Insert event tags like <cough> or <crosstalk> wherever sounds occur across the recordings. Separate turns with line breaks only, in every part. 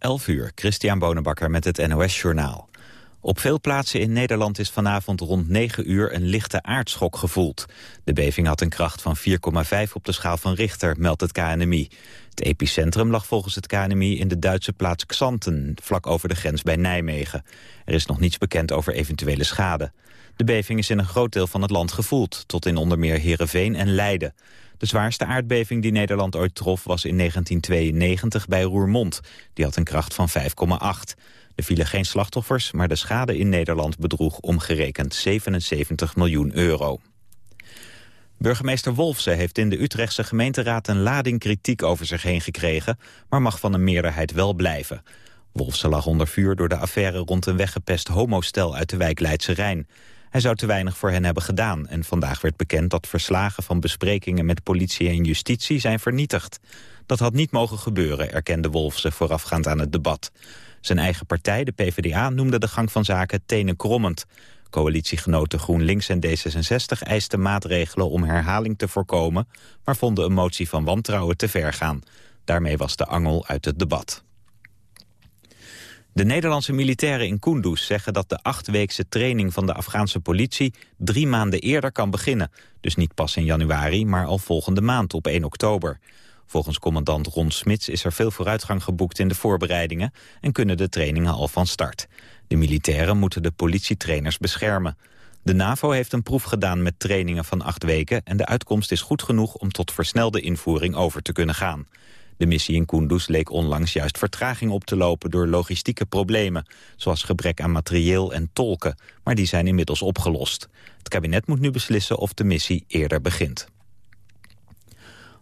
11 uur, Christian Bonenbakker met het NOS Journaal. Op veel plaatsen in Nederland is vanavond rond 9 uur een lichte aardschok gevoeld. De beving had een kracht van 4,5 op de schaal van Richter, meldt het KNMI. Het epicentrum lag volgens het KNMI in de Duitse plaats Xanten, vlak over de grens bij Nijmegen. Er is nog niets bekend over eventuele schade. De beving is in een groot deel van het land gevoeld, tot in onder meer Heerenveen en Leiden. De zwaarste aardbeving die Nederland ooit trof was in 1992 bij Roermond. Die had een kracht van 5,8. Er vielen geen slachtoffers, maar de schade in Nederland bedroeg omgerekend 77 miljoen euro. Burgemeester Wolfse heeft in de Utrechtse gemeenteraad een lading kritiek over zich heen gekregen, maar mag van een meerderheid wel blijven. Wolfse lag onder vuur door de affaire rond een weggepest homostel uit de wijk Leidse Rijn. Hij zou te weinig voor hen hebben gedaan en vandaag werd bekend dat verslagen van besprekingen met politie en justitie zijn vernietigd. Dat had niet mogen gebeuren, erkende Wolfse voorafgaand aan het debat. Zijn eigen partij, de PvdA, noemde de gang van zaken tenenkrommend. Coalitiegenoten GroenLinks en D66 eisten maatregelen om herhaling te voorkomen... maar vonden een motie van wantrouwen te ver gaan. Daarmee was de angel uit het debat. De Nederlandse militairen in Kunduz zeggen dat de achtweekse training van de Afghaanse politie drie maanden eerder kan beginnen. Dus niet pas in januari, maar al volgende maand op 1 oktober. Volgens commandant Ron Smits is er veel vooruitgang geboekt in de voorbereidingen en kunnen de trainingen al van start. De militairen moeten de politietrainers beschermen. De NAVO heeft een proef gedaan met trainingen van acht weken en de uitkomst is goed genoeg om tot versnelde invoering over te kunnen gaan. De missie in Kunduz leek onlangs juist vertraging op te lopen door logistieke problemen, zoals gebrek aan materieel en tolken, maar die zijn inmiddels opgelost. Het kabinet moet nu beslissen of de missie eerder begint.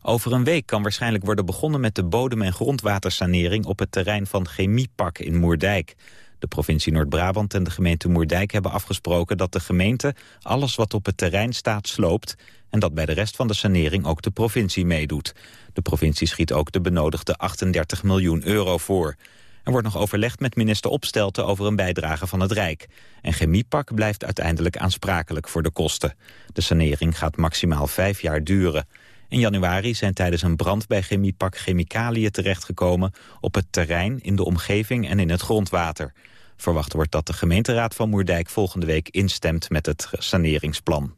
Over een week kan waarschijnlijk worden begonnen met de bodem- en grondwatersanering op het terrein van Chemiepak in Moerdijk. De provincie Noord-Brabant en de gemeente Moerdijk hebben afgesproken dat de gemeente alles wat op het terrein staat sloopt en dat bij de rest van de sanering ook de provincie meedoet. De provincie schiet ook de benodigde 38 miljoen euro voor. Er wordt nog overlegd met minister Opstelten over een bijdrage van het Rijk. En Chemiepak blijft uiteindelijk aansprakelijk voor de kosten. De sanering gaat maximaal vijf jaar duren. In januari zijn tijdens een brand bij Chemiepak chemicaliën terechtgekomen op het terrein, in de omgeving en in het grondwater. Verwacht wordt dat de gemeenteraad van Moerdijk volgende week instemt met het saneringsplan.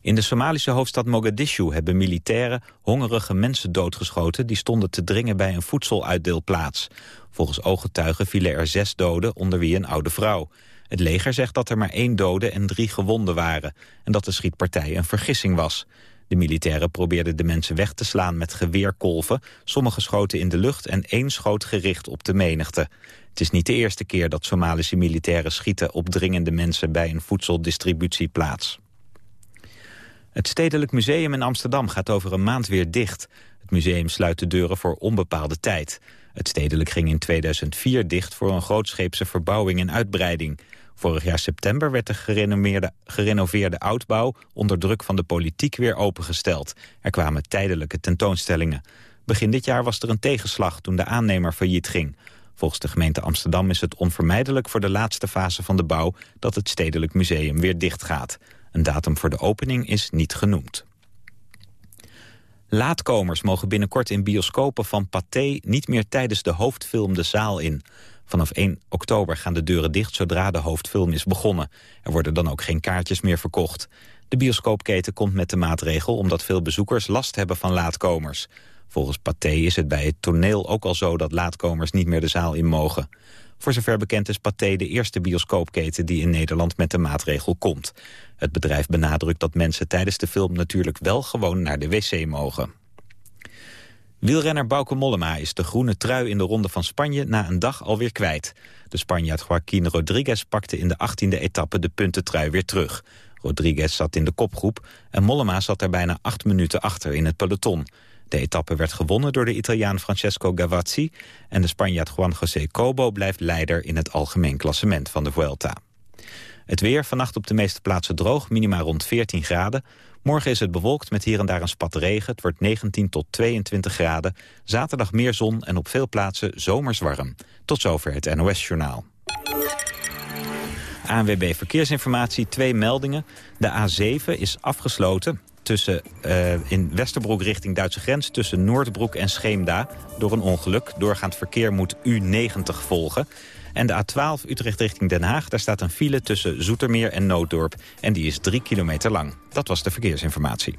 In de Somalische hoofdstad Mogadishu hebben militairen hongerige mensen doodgeschoten... die stonden te dringen bij een voedseluitdeelplaats. Volgens ooggetuigen vielen er zes doden, onder wie een oude vrouw. Het leger zegt dat er maar één dode en drie gewonden waren... en dat de schietpartij een vergissing was. De militairen probeerden de mensen weg te slaan met geweerkolven. Sommige schoten in de lucht en één schoot gericht op de menigte. Het is niet de eerste keer dat Somalische militairen schieten op dringende mensen bij een voedseldistributieplaats. Het Stedelijk Museum in Amsterdam gaat over een maand weer dicht. Het museum sluit de deuren voor onbepaalde tijd. Het Stedelijk ging in 2004 dicht voor een grootscheepse verbouwing en uitbreiding. Vorig jaar september werd de gerenoveerde, oudbouw onder druk van de politiek weer opengesteld. Er kwamen tijdelijke tentoonstellingen. Begin dit jaar was er een tegenslag toen de aannemer failliet ging. Volgens de gemeente Amsterdam is het onvermijdelijk voor de laatste fase van de bouw dat het Stedelijk Museum weer dicht gaat. Een datum voor de opening is niet genoemd. Laatkomers mogen binnenkort in bioscopen van Pathé niet meer tijdens de hoofdfilm de zaal in. Vanaf 1 oktober gaan de deuren dicht zodra de hoofdfilm is begonnen. Er worden dan ook geen kaartjes meer verkocht. De bioscoopketen komt met de maatregel omdat veel bezoekers last hebben van laatkomers. Volgens Pathé is het bij het toneel ook al zo dat laatkomers niet meer de zaal in mogen. Voor zover bekend is Pathé de eerste bioscoopketen die in Nederland met de maatregel komt. Het bedrijf benadrukt dat mensen tijdens de film natuurlijk wel gewoon naar de wc mogen. Wielrenner Bauke Mollema is de groene trui in de Ronde van Spanje na een dag alweer kwijt. De Spanjaard Joaquín Rodriguez pakte in de 18e etappe de puntentrui weer terug. Rodriguez zat in de kopgroep en Mollema zat er bijna acht minuten achter in het peloton. De etappe werd gewonnen door de Italiaan Francesco Gavazzi... en de Spanjaard Juan José Cobo blijft leider in het algemeen klassement van de Vuelta. Het weer, vannacht op de meeste plaatsen droog, minima rond 14 graden. Morgen is het bewolkt met hier en daar een spat regen. Het wordt 19 tot 22 graden. Zaterdag meer zon en op veel plaatsen zomers warm. Tot zover het NOS-journaal. ANWB Verkeersinformatie, twee meldingen. De A7 is afgesloten tussen, uh, in Westerbroek richting Duitse grens... tussen Noordbroek en Scheemda door een ongeluk. Doorgaand verkeer moet U90 volgen. En de A12 Utrecht richting Den Haag, daar staat een file tussen Zoetermeer en Nooddorp. En die is drie kilometer lang. Dat was de verkeersinformatie.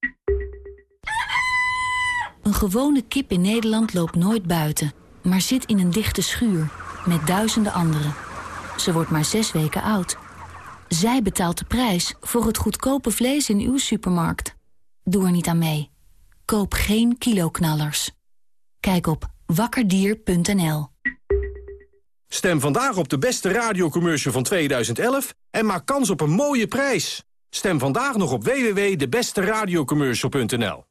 een gewone kip in Nederland loopt nooit buiten, maar zit in een dichte schuur met duizenden anderen. Ze wordt maar zes weken oud. Zij betaalt de prijs voor het goedkope vlees in uw supermarkt. Doe er niet aan mee. Koop geen kiloknallers. Kijk op wakkerdier.nl.
Stem vandaag op de beste radiocommercial van 2011 en maak kans op een mooie prijs. Stem vandaag nog op www.debesteradiocommercial.nl.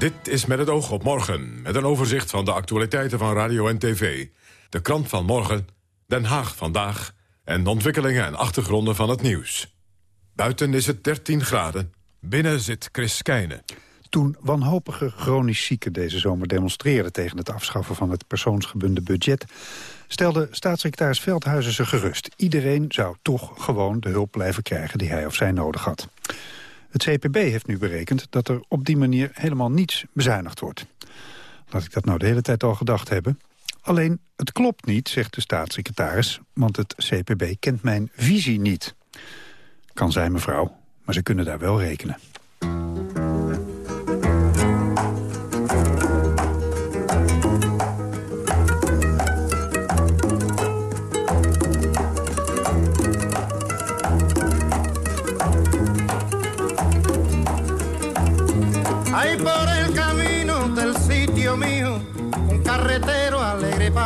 Dit is met het oog op morgen, met een overzicht van de actualiteiten van radio en tv. De krant van morgen, Den Haag vandaag... en de ontwikkelingen en achtergronden van het nieuws. Buiten is het 13 graden, binnen zit Chris Keijne.
Toen wanhopige chronisch zieken deze zomer demonstreerden... tegen het afschaffen van het persoonsgebonden budget... stelde staatssecretaris Veldhuizen ze gerust. Iedereen zou toch gewoon de hulp blijven krijgen die hij of zij nodig had. Het CPB heeft nu berekend dat er op die manier helemaal niets bezuinigd wordt. Laat ik dat nou de hele tijd al gedacht hebben. Alleen, het klopt niet, zegt de staatssecretaris, want het CPB kent mijn visie niet. Kan zijn, mevrouw, maar ze kunnen daar wel rekenen.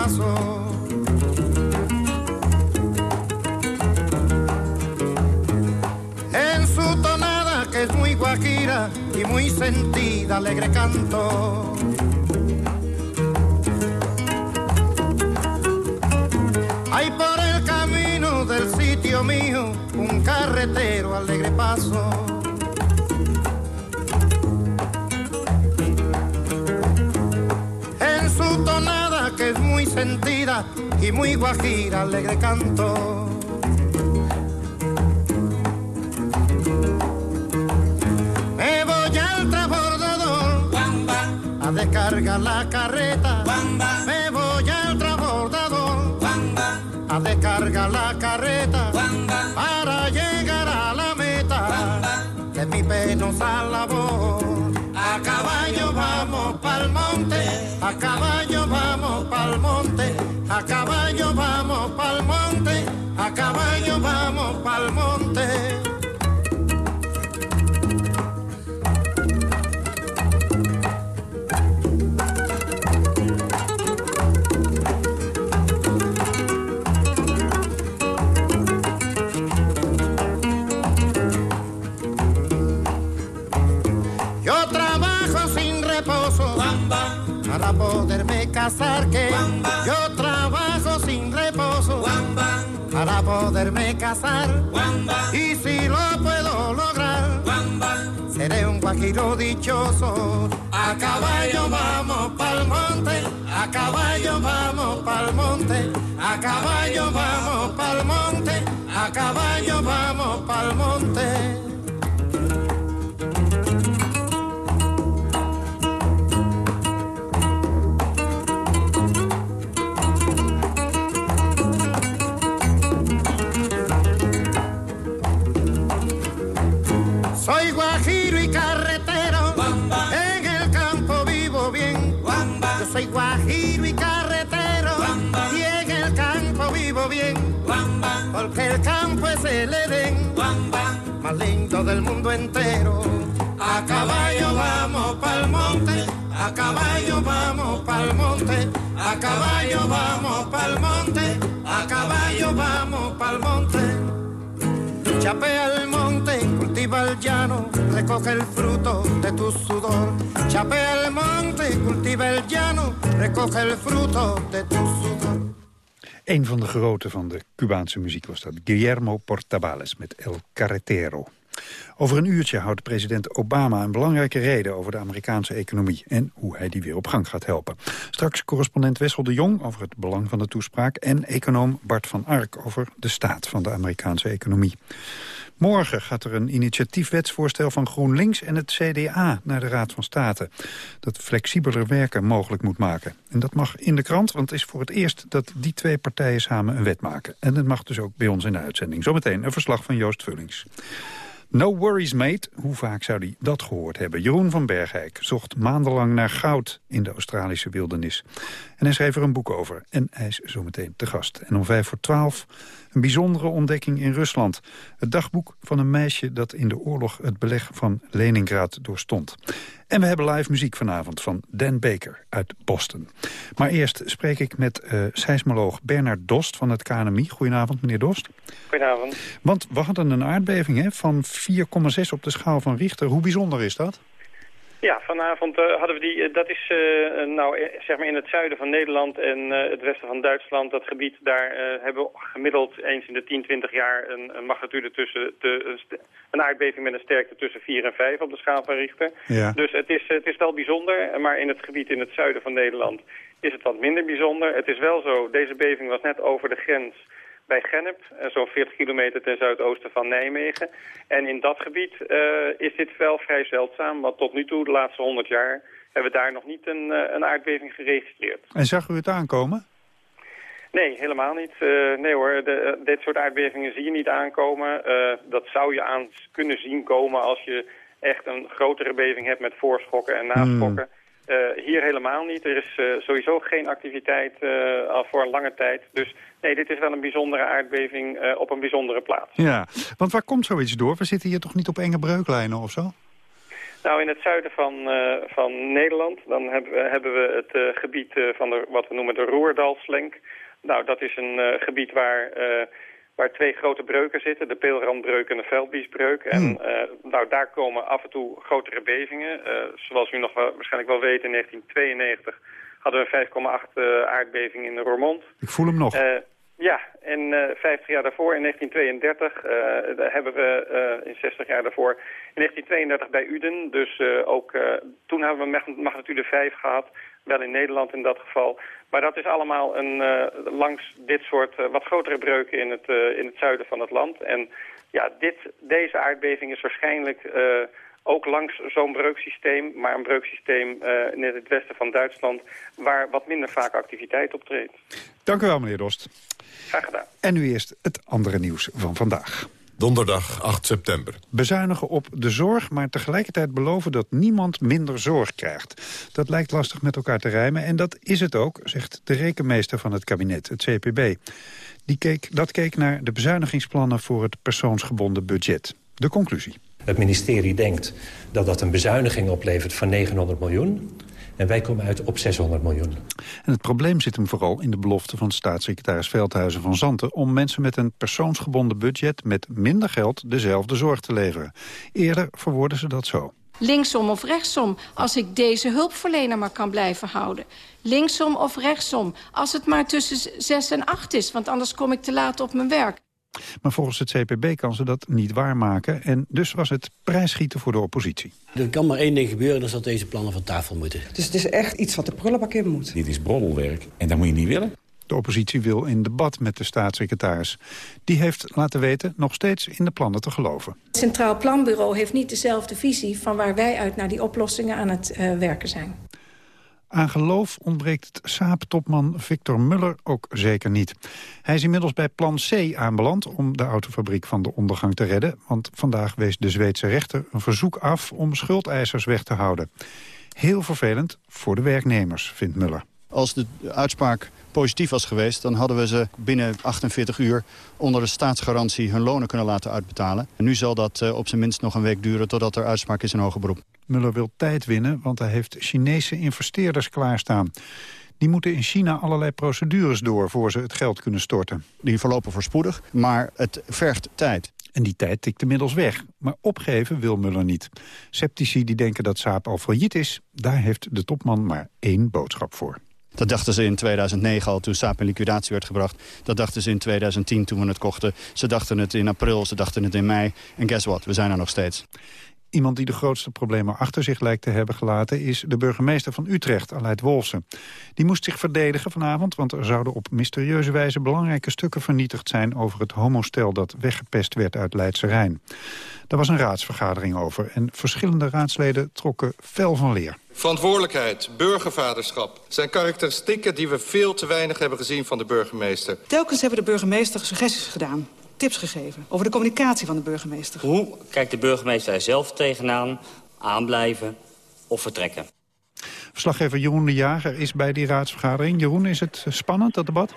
En su tonada que es muy guajira y muy sentida, alegre canto. Hay por el camino del sitio mío un carretero alegre paso. Es muy sentida y muy guajira, alegre canto. Me voy al transbordador a descargar la carreta. Me voy al transbordador a descargar la carreta para llegar a la meta de mi penosa labor. A caballo vamos pa'l monte, a caballo vamos pa'l monte, a caballo vamos pa'l monte. Y si lo puedo lograr seré un guajiro dichoso a caballo vamos pa'l monte, a caballo vamos pa'l monte, a caballo vamos pa'l monte, a caballo vamos pa'l monte. Campo es el Edén, más lindo del mundo entero. A caballo vamos pa'l monte, a caballo vamos pa'l monte, a caballo vamos pa'l monte, a caballo vamos pa'l monte. Chapea el monte, cultiva el llano, recoge el fruto de tu sudor. Chapea el monte, cultiva el llano, recoge el fruto de tu sudor.
Een van de grote van de Cubaanse muziek was dat. Guillermo Portabales met El Carretero. Over een uurtje houdt president Obama een belangrijke reden over de Amerikaanse economie en hoe hij die weer op gang gaat helpen. Straks correspondent Wessel de Jong over het belang van de toespraak en econoom Bart van Ark over de staat van de Amerikaanse economie. Morgen gaat er een initiatiefwetsvoorstel van GroenLinks en het CDA naar de Raad van State. Dat flexibeler werken mogelijk moet maken. En dat mag in de krant, want het is voor het eerst dat die twee partijen samen een wet maken. En dat mag dus ook bij ons in de uitzending. Zometeen een verslag van Joost Vullings. No worries, mate. Hoe vaak zou hij dat gehoord hebben? Jeroen van Bergijk zocht maandenlang naar goud in de Australische wildernis. En hij schreef er een boek over. En hij is zometeen te gast. En om vijf voor twaalf een bijzondere ontdekking in Rusland. Het dagboek van een meisje dat in de oorlog het beleg van Leningrad doorstond. En we hebben live muziek vanavond van Dan Baker uit Boston. Maar eerst spreek ik met uh, seismoloog Bernard Dost van het KNMI. Goedenavond, meneer Dost.
Goedenavond.
Want we hadden een aardbeving hè, van 4,6 op de schaal van Richter. Hoe bijzonder is dat?
Ja, vanavond uh, hadden we die, uh, dat is uh, nou, zeg maar in het zuiden van Nederland en het westen van Duitsland, dat gebied, daar hebben we gemiddeld eens in de 10, 20 jaar een, een magnitude tussen, de, een aardbeving met een sterkte tussen 4 en 5 op de schaal van Richter.
Ja.
Dus het is, het is wel bijzonder, maar in het gebied in het zuiden van Nederland is het wat minder bijzonder. Het is wel zo, deze beving was net over de grens bij Gennep, zo'n 40 kilometer ten zuidoosten van Nijmegen. En in dat gebied uh, is dit wel vrij zeldzaam, want tot nu toe, de laatste 100 jaar, hebben we daar nog niet een, uh, een aardbeving geregistreerd.
En zag u het aankomen?
Nee, helemaal niet. Uh, nee hoor, de, dit soort aardbevingen zie je niet aankomen. dat zou je aan kunnen zien komen als je echt een grotere beving hebt met voorschokken en naschokken. Hmm. Uh, hier helemaal niet. Er is uh, sowieso geen activiteit uh, al voor een lange tijd. Dus nee, dit is wel een bijzondere aardbeving op een bijzondere plaats.
Ja, want waar komt zoiets door? We zitten hier toch niet op enge breuklijnen of zo?
Nou, in het zuiden van, van Nederland dan hebben we, hebben we het gebied van de, wat we noemen de Roerdalslenk. Nou, dat is een gebied waar waar twee grote breuken zitten, de peelrandbreuk en de veldbiesbreuk. En
Hmm.
uh, nou, daar komen af en toe grotere bevingen. Uh, zoals u nog wel, waarschijnlijk wel weet, in 1992 hadden we 5,8 uh, aardbeving in Roermond.
Ik voel hem nog.
ja, en 50 jaar daarvoor, in 1932, hebben we in 60 jaar daarvoor, in 1932 bij Uden. Dus ook toen hebben we magnitude 5 gehad. Wel in Nederland in dat geval. Maar dat is allemaal een, uh, langs dit soort uh, wat grotere breuken in het, uh, in het zuiden van het land. En ja, dit, deze aardbeving is waarschijnlijk ook langs zo'n breuksysteem, maar een breuksysteem in het westen van Duitsland, waar wat minder vaak activiteit optreedt.
Dank u wel, meneer Dost.
Graag gedaan.
En nu eerst het andere nieuws van vandaag.
Donderdag 8 september.
Bezuinigen op de zorg, maar tegelijkertijd beloven dat niemand minder zorg krijgt. Dat lijkt lastig met elkaar te rijmen en dat is het ook, zegt de rekenmeester van het kabinet, het CPB. Die keek, dat keek naar de bezuinigingsplannen voor het persoonsgebonden budget. De conclusie.
Het ministerie denkt dat dat een bezuiniging oplevert van 900 miljoen. En wij komen uit op 600 miljoen.
En het probleem zit hem vooral in de belofte van staatssecretaris Veldhuizen van Zanten... om mensen met een persoonsgebonden budget met minder geld dezelfde zorg te leveren. Eerder verwoorden ze dat zo.
Linksom of rechtsom, als ik deze hulpverlener maar kan blijven houden. Linksom of rechtsom, als het maar tussen 6 en 8 is, want anders kom ik te laat op mijn werk.
Maar volgens het CPB kan ze dat niet waarmaken en dus was het prijsschieten voor de oppositie.
Er kan maar één ding gebeuren, dat is dat deze plannen van tafel moeten.
Dus het is echt iets wat de prullenbak in moet.
Dit is broddelwerk en dat moet je niet willen.
De oppositie wil in debat met de staatssecretaris. Die heeft laten weten nog steeds in de plannen te geloven.
Het Centraal Planbureau heeft niet dezelfde visie... van waar wij uit naar die oplossingen aan het uh, werken zijn.
Aan geloof ontbreekt het Saab-topman Victor Muller ook zeker niet. Hij is inmiddels bij plan C aanbeland om de autofabriek van de ondergang te redden. Want vandaag wees de Zweedse rechter een verzoek af om schuldeisers weg te houden. Heel vervelend voor de werknemers, vindt Muller.
Als de uitspraak positief was geweest... dan hadden we ze binnen 48 uur onder de staatsgarantie hun lonen kunnen laten uitbetalen. En nu zal dat uh, op zijn minst nog een week duren totdat er uitspraak is in hoger beroep.
Muller wil tijd winnen, want hij heeft Chinese investeerders klaarstaan. Die moeten in China allerlei procedures door voor ze het geld kunnen storten.
Die verlopen voorspoedig, maar het vergt tijd.
En die tijd tikt inmiddels weg. Maar opgeven wil Muller niet. Sceptici die denken dat Saab al failliet is... daar heeft de topman maar één boodschap voor.
Dat dachten ze in 2009 al toen Saab in liquidatie werd gebracht. Dat dachten ze in 2010 toen we het kochten. Ze dachten het in april, ze dachten het in mei. En guess what, we zijn er nog steeds.
Iemand die de grootste problemen achter zich lijkt te hebben gelaten... is de burgemeester van Utrecht, Aleid Wolfsen. Die moest zich verdedigen vanavond... want er zouden op mysterieuze wijze belangrijke stukken vernietigd zijn... over het homostel dat weggepest werd uit Leidse Rijn. Daar was een raadsvergadering over en verschillende raadsleden trokken fel van leer.
Verantwoordelijkheid, burgervaderschap zijn karakteristieken die we veel te weinig hebben gezien van de burgemeester.
Telkens hebben de burgemeester suggesties gedaan tips gegeven over de communicatie van de burgemeester.
Hoe kijkt de burgemeester er zelf tegenaan? Aanblijven of vertrekken?
Verslaggever Jeroen de Jager is bij die raadsvergadering. Jeroen, is het spannend, dat debat?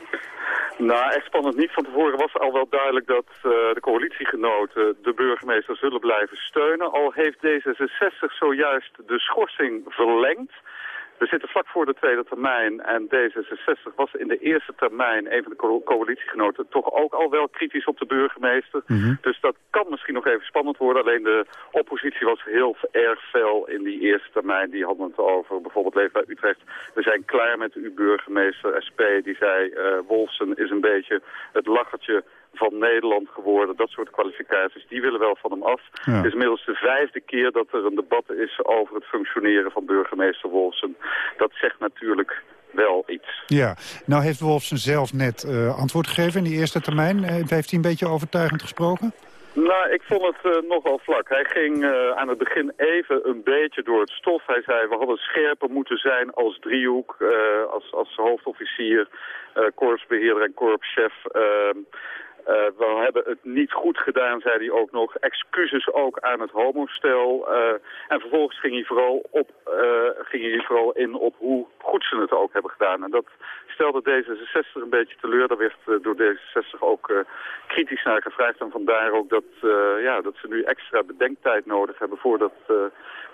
Nou, echt spannend niet. Van tevoren was al wel duidelijk dat uh, de coalitiegenoten de burgemeester zullen blijven steunen. Al heeft D66 zojuist de schorsing verlengd. We zitten vlak voor de tweede termijn en D66 was in de eerste termijn, een van de coalitiegenoten, toch ook al wel kritisch op de burgemeester. Mhm. Dus dat kan misschien nog even spannend worden. Alleen de oppositie was heel erg fel in die eerste termijn. Die hadden het over bijvoorbeeld Leefbaar Utrecht. We zijn klaar met uw burgemeester SP. Die zei, uh, Wolfsen is een beetje het lachertje van Nederland geworden. Dat soort kwalificaties, die willen wel van hem af. Het is inmiddels de vijfde keer dat er een debat is over het functioneren van burgemeester Wolfsen. Dat zegt natuurlijk wel iets.
Ja, nou heeft Wolfsen zelf net uh, antwoord gegeven in die eerste termijn. Uh, heeft hij een beetje overtuigend gesproken?
Nou, ik vond het uh, nogal vlak. Hij ging uh, aan het begin even een beetje door het stof. Hij zei, we hadden scherper moeten zijn als driehoek, uh, als, als hoofdofficier, korpsbeheerder en korpschef. Uh, we hebben het niet goed gedaan, zei hij ook nog. Excuses ook aan het homostel. Uh, en vervolgens ging hij, vooral op, uh, ging hij vooral in op hoe goed ze het ook hebben gedaan. En dat stelde D66 een beetje teleur. Daar werd door D66 ook kritisch naar gevraagd. En vandaar ook dat, ja, dat ze nu extra bedenktijd nodig hebben voordat,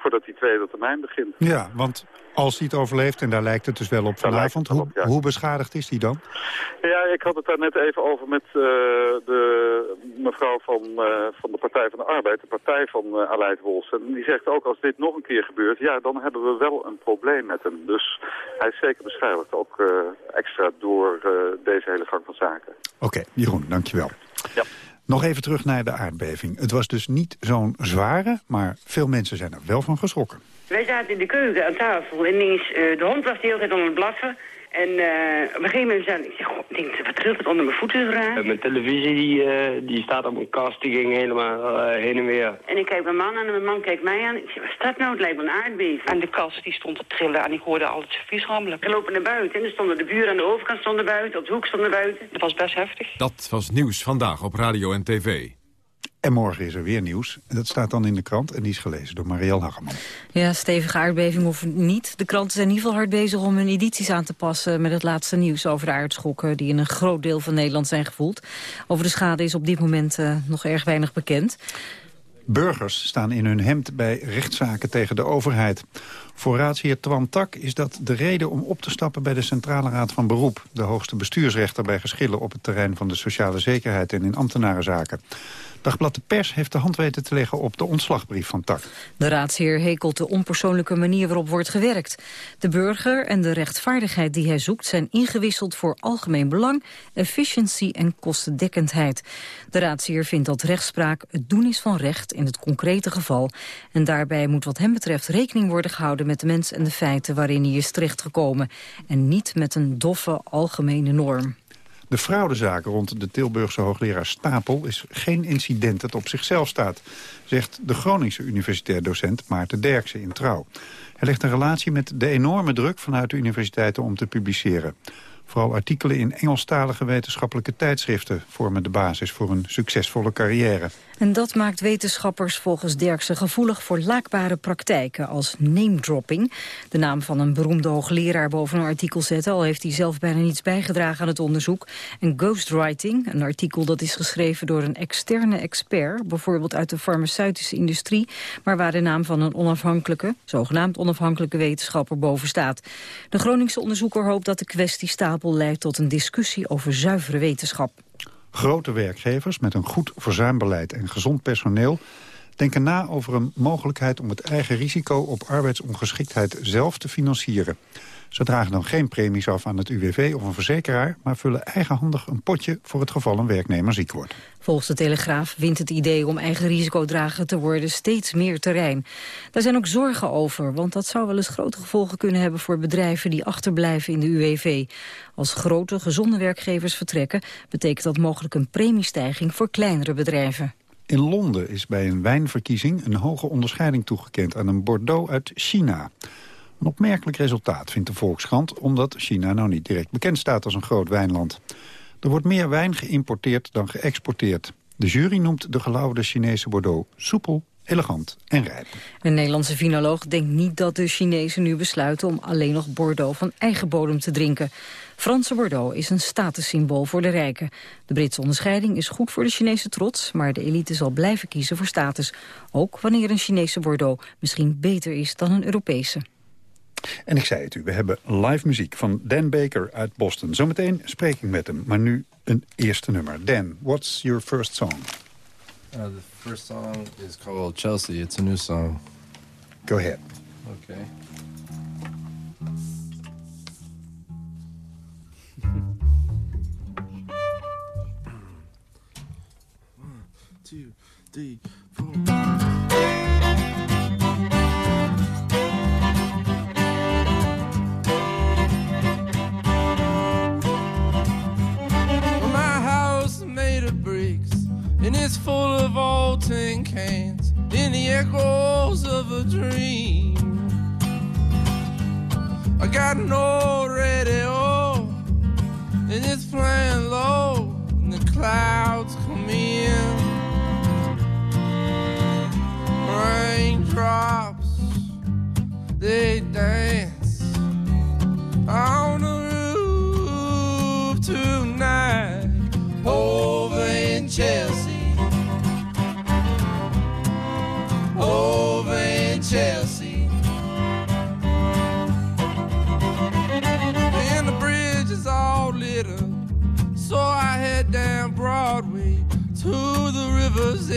voordat die tweede termijn begint.
Ja, want als hij het overleeft, en daar lijkt het dus wel op vanavond, hoe, hoe, beschadigd is hij dan?
Ja, ik had het daar net even over met uh, de mevrouw van, uh, van de Partij van de Arbeid, de partij van uh, Aleid Wols. En die zegt ook, als dit nog een keer gebeurt, ja, dan hebben we wel een probleem met hem. Dus hij is zeker beschadigd, ook extra door deze hele gang van zaken.
Oké, okay, Jeroen, dankjewel. Ja. Nog even terug naar de aardbeving. Het was dus niet zo'n zware, maar veel mensen zijn er wel van geschrokken.
Wij zaten in de keuken aan tafel en ineens, uh, de hond was de hele tijd aan het blaffen. En uh, op een gegeven moment zei ik, zeg, god, ik denk, wat trilt het onder mijn voeten geraakt?
mijn televisie die, uh, die staat op een kast, die ging helemaal uh, heen en weer.
En ik kijk mijn man aan en mijn man kijkt mij aan. Ik zeg, wat is dat nou? Het lijkt wel een aardbeving.
En de kast die stond te trillen en ik hoorde al het vies rammelen.
We lopen naar buiten en er stonden de buren aan de overkant stonden buiten, op de hoek stonden buiten.
Dat was best heftig.
Dat was nieuws vandaag op radio en tv.
En morgen is er weer nieuws. Dat staat dan in de krant en die is gelezen door Marielle Hageman.
Ja, stevige aardbeving of niet. De kranten zijn in ieder geval hard bezig om hun edities aan te passen... met het laatste nieuws over de aardschokken die in een groot deel van Nederland zijn gevoeld. Over de schade is op dit moment uh, nog erg weinig bekend.
Burgers staan in hun hemd bij rechtszaken tegen de overheid. Voor raadsheer Twan Tak is dat de reden om op te stappen bij de Centrale Raad van Beroep. De hoogste bestuursrechter bij geschillen op het terrein van de sociale zekerheid en in ambtenarenzaken. Dagblad De Pers heeft de hand weten te leggen op de ontslagbrief van Tak.
De raadsheer hekelt de onpersoonlijke manier waarop wordt gewerkt. De burger en de rechtvaardigheid die hij zoekt zijn ingewisseld voor algemeen belang, efficiëntie en kostendekkendheid. De raadsheer vindt dat rechtspraak het doen is van recht in het concrete geval. En daarbij moet wat hem betreft rekening worden gehouden met de mens en de feiten waarin hij is terechtgekomen. En niet met een doffe algemene norm.
De fraudezaak rond de Tilburgse hoogleraar Stapel is geen incident dat op zichzelf staat, zegt de Groningse universitair docent Maarten Derksen in Trouw. Hij legt een relatie met de enorme druk vanuit de universiteiten om te publiceren. Vooral artikelen in Engelstalige wetenschappelijke tijdschriften vormen de basis voor een succesvolle carrière.
En dat maakt wetenschappers volgens Derksen gevoelig voor laakbare praktijken als name-dropping. De naam van een beroemde hoogleraar boven een artikel zetten, al heeft hij zelf bijna niets bijgedragen aan het onderzoek. En ghostwriting, een artikel dat is geschreven door een externe expert, bijvoorbeeld uit de farmaceutische industrie, maar waar de naam van een onafhankelijke, zogenaamd onafhankelijke wetenschapper boven staat. De Groningse onderzoeker hoopt dat de kwestie stapel leidt tot een discussie over zuivere wetenschap.
Grote werkgevers met een goed verzuimbeleid en gezond personeel denken na over een mogelijkheid om het eigen risico op arbeidsongeschiktheid zelf te financieren. Ze dragen dan geen premies af aan het UWV of een verzekeraar... maar vullen eigenhandig een potje voor het geval een werknemer ziek wordt.
Volgens de Telegraaf wint het idee om eigen risicodrager te worden steeds meer terrein. Daar zijn ook zorgen over, want dat zou wel eens grote gevolgen kunnen hebben... voor bedrijven die achterblijven in de UWV. Als grote, gezonde werkgevers vertrekken... betekent dat mogelijk een premiestijging voor kleinere bedrijven.
In Londen is bij een wijnverkiezing een hoge onderscheiding toegekend aan een Bordeaux uit China. Een opmerkelijk resultaat vindt de Volkskrant... omdat China nou niet direct bekend staat als een groot wijnland. Er wordt meer wijn geïmporteerd dan geëxporteerd. De jury noemt de gelauwde Chinese Bordeaux soepel, elegant en rijp.
Een Nederlandse vinoloog denkt niet dat de Chinezen nu besluiten... om alleen nog Bordeaux van eigen bodem te drinken. Franse Bordeaux is een statussymbool voor de rijken. De Britse onderscheiding is goed voor de Chinese trots... maar de elite zal blijven kiezen voor status. Ook wanneer een Chinese Bordeaux misschien beter is dan een Europese.
En ik zei het u, we hebben live muziek van Dan Baker uit Boston. Zometeen spreek ik met hem, maar nu een eerste nummer. Dan, what's your first song?
Uh, the first song is called Chelsea. It's a new song.
Go ahead.
Okay. <laughs> One, two, three, four. And it's full of old tin cans, in the echoes of a dream. I got an old radio, and it's playing low, and the clouds come in. Raindrops, they dance on river's.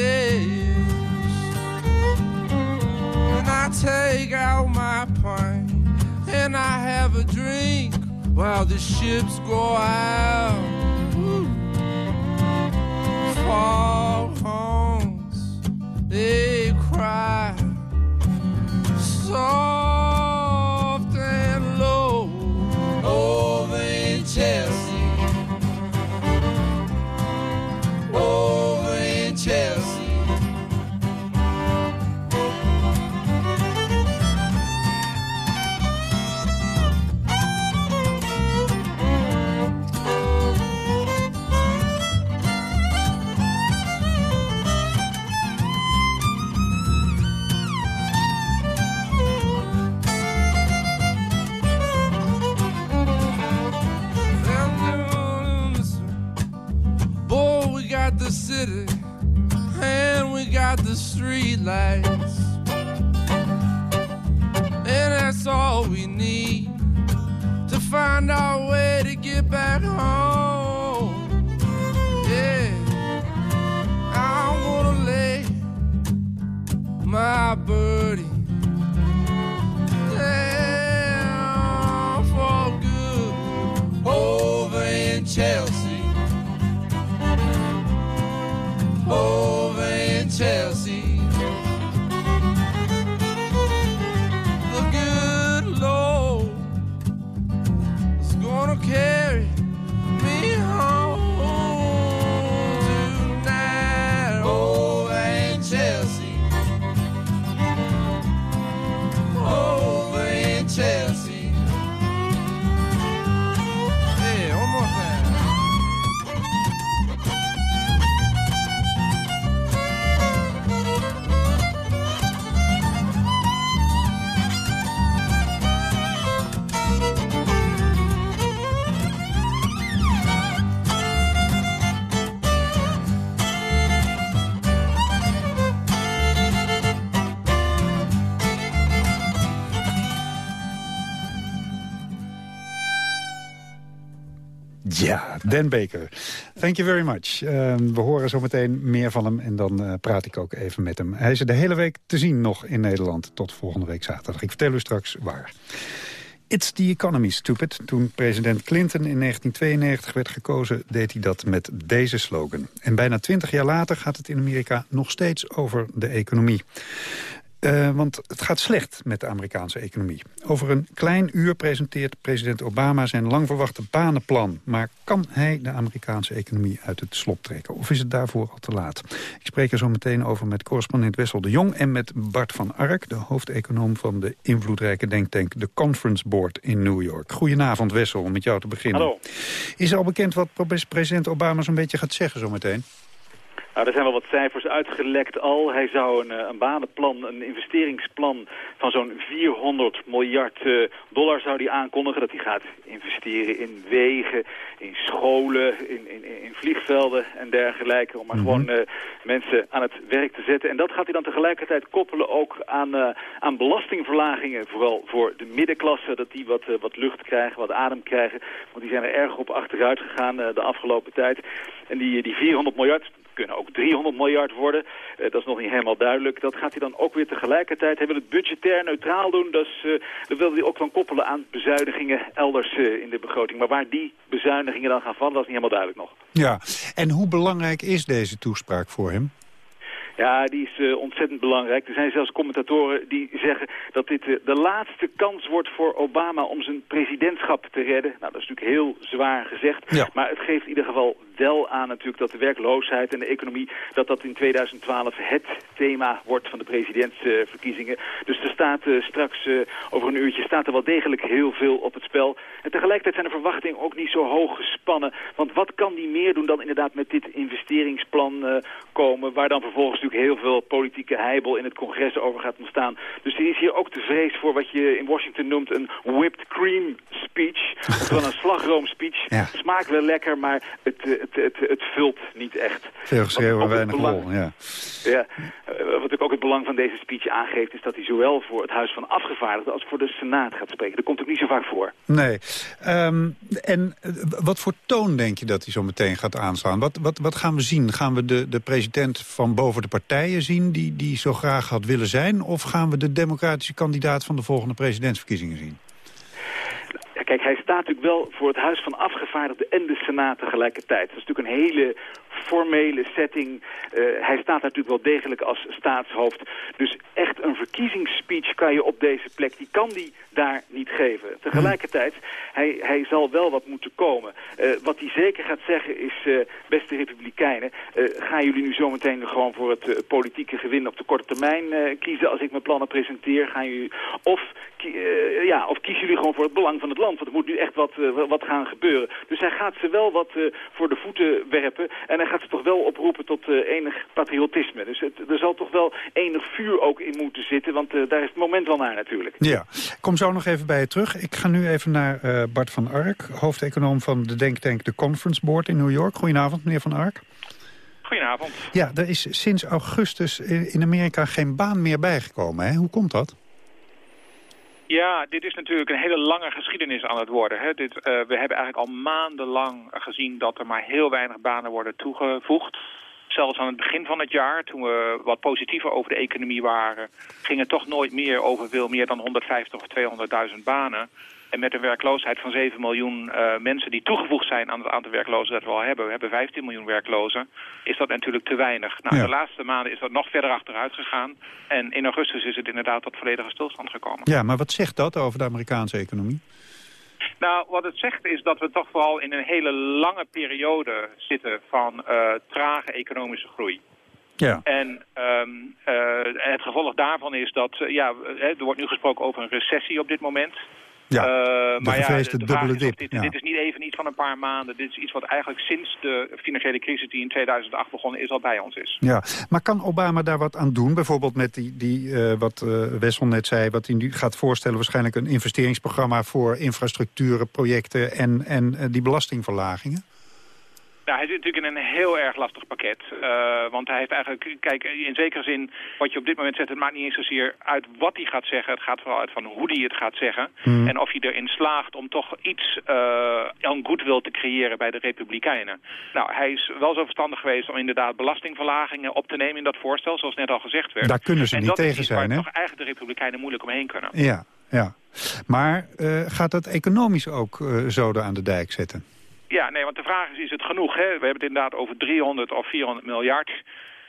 And I take out my pint and I have a drink while the ships go out. Woo. Foghorns, they cry soft lights. And that's all we need to find our way
Dan Baker. Thank you very much. Uh, we horen zo meteen meer van hem en dan uh, praat ik ook even met hem. Hij is er de hele week te zien nog in Nederland tot volgende week zaterdag. Ik vertel u straks waar. It's the economy, stupid. Toen president Clinton in 1992 werd gekozen, deed hij dat met deze slogan. En bijna twintig jaar later gaat het in Amerika nog steeds over de economie. Uh, want het gaat slecht met de Amerikaanse economie. Over een klein uur presenteert president Obama zijn lang verwachte banenplan. Maar kan hij de Amerikaanse economie uit het slop trekken? Of is het daarvoor al te laat? Ik spreek er zo meteen over met correspondent Wessel de Jong... en met Bart van Ark, de hoofdeconoom van de invloedrijke denktank... de Conference Board in New York. Goedenavond Wessel, om met jou te beginnen.
Hallo.
Is al bekend wat president Obama zo'n beetje gaat zeggen zo meteen?
Nou, er zijn wel wat cijfers uitgelekt al. Hij zou een, een banenplan, een investeringsplan van zo'n 400 miljard uh, dollar zou die aankondigen. Dat hij gaat investeren in wegen, in scholen, in, in, in vliegvelden en dergelijke. Om maar mm -hmm. gewoon uh, mensen aan het werk te zetten. En dat gaat hij dan tegelijkertijd koppelen ook aan, uh, aan belastingverlagingen. Vooral voor de middenklasse, dat die wat, wat lucht krijgen, wat adem krijgen. Want die zijn er erg op achteruit gegaan de afgelopen tijd. En die, die 400 miljard kunnen ook 300 miljard worden. Uh, dat is nog niet helemaal duidelijk. Dat gaat hij dan ook weer tegelijkertijd. Hij wil het budgetair neutraal doen. Dat, is, uh, dat wil hij ook dan koppelen aan bezuinigingen elders uh, in de begroting. Maar waar die bezuinigingen dan gaan vallen, dat is niet helemaal duidelijk nog.
Ja, en hoe belangrijk is deze toespraak voor hem?
Ja, die is uh, ontzettend belangrijk. Er zijn zelfs commentatoren die zeggen dat dit uh, de laatste kans wordt voor Obama om zijn presidentschap te redden. Nou, dat is natuurlijk heel zwaar gezegd.
Ja.
Maar het geeft in ieder geval wel aan natuurlijk dat de werkloosheid en de economie... dat dat in 2012 het thema wordt van de presidentsverkiezingen. dus er staat uh, straks, over een uurtje, staat er wel degelijk heel veel op het spel. En tegelijkertijd zijn de verwachtingen ook niet zo hoog gespannen. Want wat kan die meer doen dan inderdaad met dit investeringsplan komen... waar dan vervolgens natuurlijk heel veel politieke heibel in het congres over gaat ontstaan. Dus er is hier ook de vrees voor wat je in Washington noemt een whipped cream speech. Oftewel een slagroom speech.
Ja.
Smaakt wel lekker, maar het, het, het, het vult niet echt.
Veel weinig
belang,
lol, ja.
ja. Wat natuurlijk ook het belang van deze speech aangeeft... is dat hij zowel voor het Huis van Afgevaardigden als voor de Senaat gaat spreken. Dat komt ook niet zo vaak voor.
Nee. Um, en wat voor toon denk je dat hij zo meteen gaat aanslaan? Wat, wat, wat gaan we zien? Gaan we de, de president van boven de partijen zien die, die zo graag had willen zijn? Of gaan we de democratische kandidaat van de volgende presidentsverkiezingen zien?
Hij staat natuurlijk wel voor het Huis van Afgevaardigden en de Senaat tegelijkertijd. Dat is natuurlijk een hele formele setting. Uh, hij staat natuurlijk wel degelijk als staatshoofd. Dus echt een verkiezingsspeech kan je op deze plek, die kan die daar niet geven. Tegelijkertijd, hij, hij zal wel wat moeten komen. Uh, wat hij zeker gaat zeggen is, uh, beste republikeinen, gaan jullie nu zometeen gewoon voor het politieke gewin op de korte termijn kiezen als ik mijn plannen presenteer? Gaan jullie, of, ja, of kiezen jullie gewoon voor het belang van het land? Want er moet nu echt wat, wat gaan gebeuren. Dus hij gaat ze wel wat voor de voeten werpen en hij gaat ze toch wel oproepen tot uh, enig patriotisme. Dus het, er zal toch wel enig vuur ook in moeten zitten, want uh, daar is het moment wel naar natuurlijk.
Ja, kom zo nog even bij je terug. Ik ga nu even naar uh, Bart van Ark, hoofdeconoom van de denktank de Conference Board in New York. Goedenavond, meneer van Ark.
Goedenavond.
Ja, er is sinds augustus in Amerika geen baan meer bijgekomen. Hè? Hoe komt dat?
Ja, dit is natuurlijk een hele lange geschiedenis aan het worden. Hè. Dit, uh, we hebben eigenlijk al maandenlang gezien dat er maar heel weinig banen worden toegevoegd.
Zelfs aan het begin van het jaar, toen we wat positiever over de economie waren... ging het toch nooit meer over veel meer dan 150 of 200.000 banen. En met een werkloosheid van 7 miljoen uh, mensen die toegevoegd zijn aan het aantal werklozen dat we al hebben. We hebben 15 miljoen werklozen. Is dat natuurlijk te weinig. Nou,
Ja.
De laatste maanden is dat nog verder achteruit gegaan. En in augustus is het inderdaad tot volledige stilstand gekomen.
Ja, maar wat zegt dat over de Amerikaanse economie?
Nou, wat het zegt is dat we toch vooral in een hele lange periode zitten van uh, trage economische groei.
Ja.
En um, uh, het gevolg daarvan is dat, ja, er wordt nu gesproken over een recessie op dit moment.
Ja,
Uh,
de
maar ja, de vraag is
dip.
Dit,
ja.
dit is niet even iets van een paar maanden. Dit is iets wat eigenlijk sinds de financiële crisis die in 2008 begonnen is al bij ons is.
Ja, maar kan Obama daar wat aan doen? Bijvoorbeeld met die, die uh, wat uh, Wessel net zei, wat hij nu gaat voorstellen... waarschijnlijk een investeringsprogramma voor infrastructuren, projecten en, en die belastingverlagingen?
Nou, hij zit natuurlijk in een heel erg lastig pakket. Uh, want hij heeft eigenlijk, kijk, in zekere zin, wat je op dit moment zegt, het maakt niet eens zozeer uit wat hij gaat zeggen. Het gaat vooral uit van hoe hij het gaat zeggen.
Hmm.
En of hij erin slaagt om toch iets uh, aan goodwill te creëren bij de Republikeinen. Nou, hij is wel zo verstandig geweest om inderdaad belastingverlagingen op te nemen in dat voorstel, zoals net al gezegd werd.
Daar kunnen ze
en
niet
dat
tegen
is
zijn,
waar
hè?
toch eigenlijk de Republikeinen moeilijk omheen kunnen.
Ja, ja. Maar uh, gaat dat economisch ook zoden aan de dijk zetten?
Ja, nee, want de vraag is, is het genoeg? Hè? We hebben het inderdaad over 300 of 400 miljard.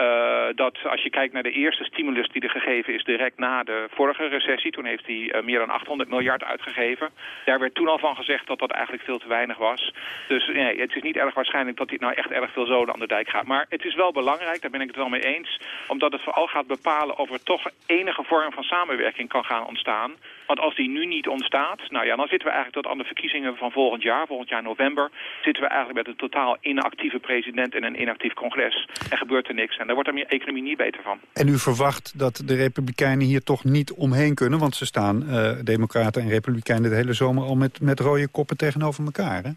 Uh, dat als je kijkt naar de eerste stimulus die er gegeven is direct na de vorige recessie, toen heeft hij uh, meer dan 800 miljard uitgegeven. Daar werd toen al van gezegd dat dat eigenlijk veel te weinig was. Dus nee, het is niet erg waarschijnlijk dat dit nou echt erg veel zoden aan de dijk gaat. Maar het is wel belangrijk, daar ben ik het wel mee eens, omdat het vooral gaat bepalen of er toch enige vorm van samenwerking kan gaan ontstaan. Want als die nu niet ontstaat, nou ja, dan zitten we eigenlijk tot aan de verkiezingen van volgend jaar, volgend jaar november, zitten we eigenlijk met een totaal inactieve president en een inactief congres. En gebeurt er niks. En daar wordt de economie niet beter van.
En u verwacht dat de Republikeinen hier toch niet omheen kunnen? Want ze staan, uh, Democraten en Republikeinen, de hele zomer al met, met rode koppen tegenover elkaar, hè?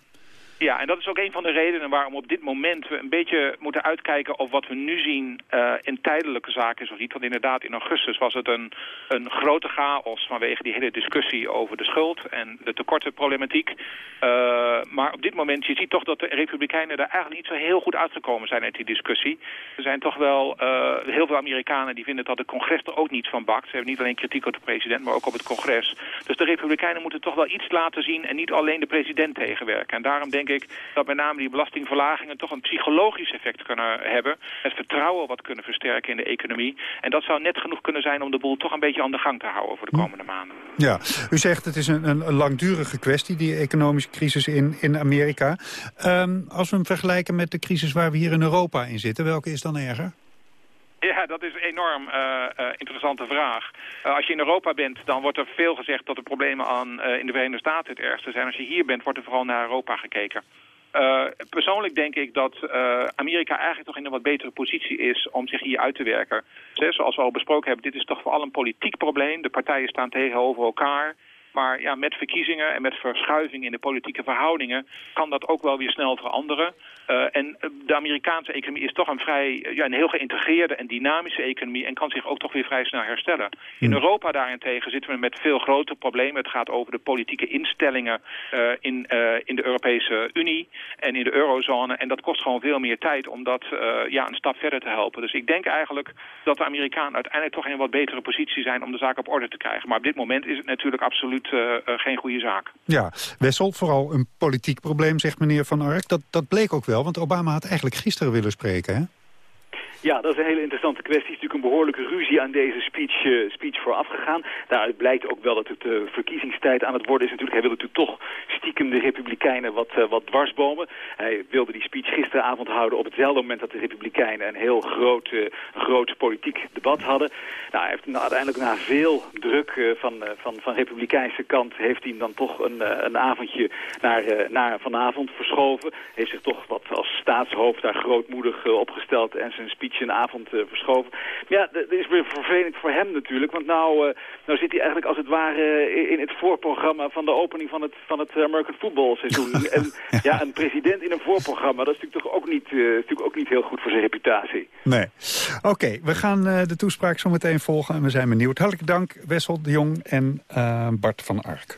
Ja, en dat is ook een van de redenen waarom op dit moment we een beetje moeten uitkijken of wat we nu zien uh, in tijdelijke zaken is of niet. Want inderdaad, in augustus was het een, een grote chaos vanwege die hele discussie over de schuld en de tekortenproblematiek. Uh, maar op dit moment, je ziet toch dat de Republikeinen er eigenlijk niet zo heel goed uitgekomen zijn uit die discussie. Er zijn toch wel uh, heel veel Amerikanen die vinden dat het congres er ook niets van bakt. Ze hebben niet alleen kritiek op de president, maar ook op het congres. Dus de Republikeinen moeten toch wel iets laten zien en niet alleen de president tegenwerken. En daarom denk ik dat met name die belastingverlagingen toch een psychologisch effect kunnen hebben. Het vertrouwen wat kunnen versterken in de economie. En dat zou net genoeg kunnen zijn om de boel toch een beetje aan de gang te houden voor de komende maanden.
Ja, u zegt het is een, een, langdurige kwestie, die economische crisis in, in Amerika. Um, als we hem vergelijken met de crisis waar we hier in Europa in zitten, welke is dan erger?
Ja, dat is een enorm uh, uh, interessante vraag. Uh, als je in Europa bent, dan wordt er veel gezegd dat de problemen aan, in de Verenigde Staten het ergste zijn. Als je hier bent, wordt er vooral naar Europa gekeken. Uh, persoonlijk denk ik dat uh, Amerika eigenlijk toch in een wat betere positie is om zich hier uit te werken. Zoals we al besproken hebben, dit is toch vooral een politiek probleem. De partijen staan tegenover elkaar. Maar ja, met verkiezingen en met verschuiving in de politieke verhoudingen kan dat ook wel weer snel veranderen. Uh, en de Amerikaanse economie is toch een vrij, ja, een heel geïntegreerde en dynamische economie en kan zich ook toch weer vrij snel herstellen. In Europa daarentegen zitten we met veel grotere problemen. Het gaat over de politieke instellingen uh, in, uh, in de Europese Unie en in de eurozone. En dat kost gewoon veel meer tijd om dat ja, een stap verder te helpen. Dus ik denk eigenlijk dat de Amerikanen uiteindelijk toch in een wat betere positie zijn om de zaak op orde te krijgen. Maar op dit moment is het natuurlijk absoluut uh, geen goede zaak.
Ja, Wessel, vooral een politiek probleem, zegt meneer Van Ark. Dat, dat bleek ook wel, want Obama had eigenlijk gisteren willen spreken, hè?
Ja, dat is een hele interessante kwestie. Er is natuurlijk een behoorlijke ruzie aan deze speech, uh, speech vooraf gegaan. Daaruit blijkt ook wel dat het uh, verkiezingstijd aan het worden is. Natuurlijk, hij wil natuurlijk toch stiekem de Republikeinen wat, uh, wat dwarsbomen. Hij wilde die speech gisteravond houden op hetzelfde moment dat de Republikeinen een heel groot, groot politiek debat hadden. Nou, hij heeft uiteindelijk na veel druk van, van, van Republikeinse kant heeft hij dan toch een, een avondje naar, naar vanavond verschoven. Heeft zich toch wat als staatshoofd daar grootmoedig opgesteld en zijn speech een avond uh, verschoven. Maar ja, dat is weer vervelend voor hem natuurlijk. Want nou, uh, nou zit hij eigenlijk als het ware in, in het voorprogramma van de opening van het, van het American Football seizoen. <laughs> en ja, een president in een voorprogramma, dat is natuurlijk toch ook niet, uh, natuurlijk ook niet heel goed voor zijn reputatie.
Nee. Oké, okay, we gaan de toespraak zo meteen volgen en we zijn benieuwd. Hartelijk dank Wessel de Jong en Bart van Ark.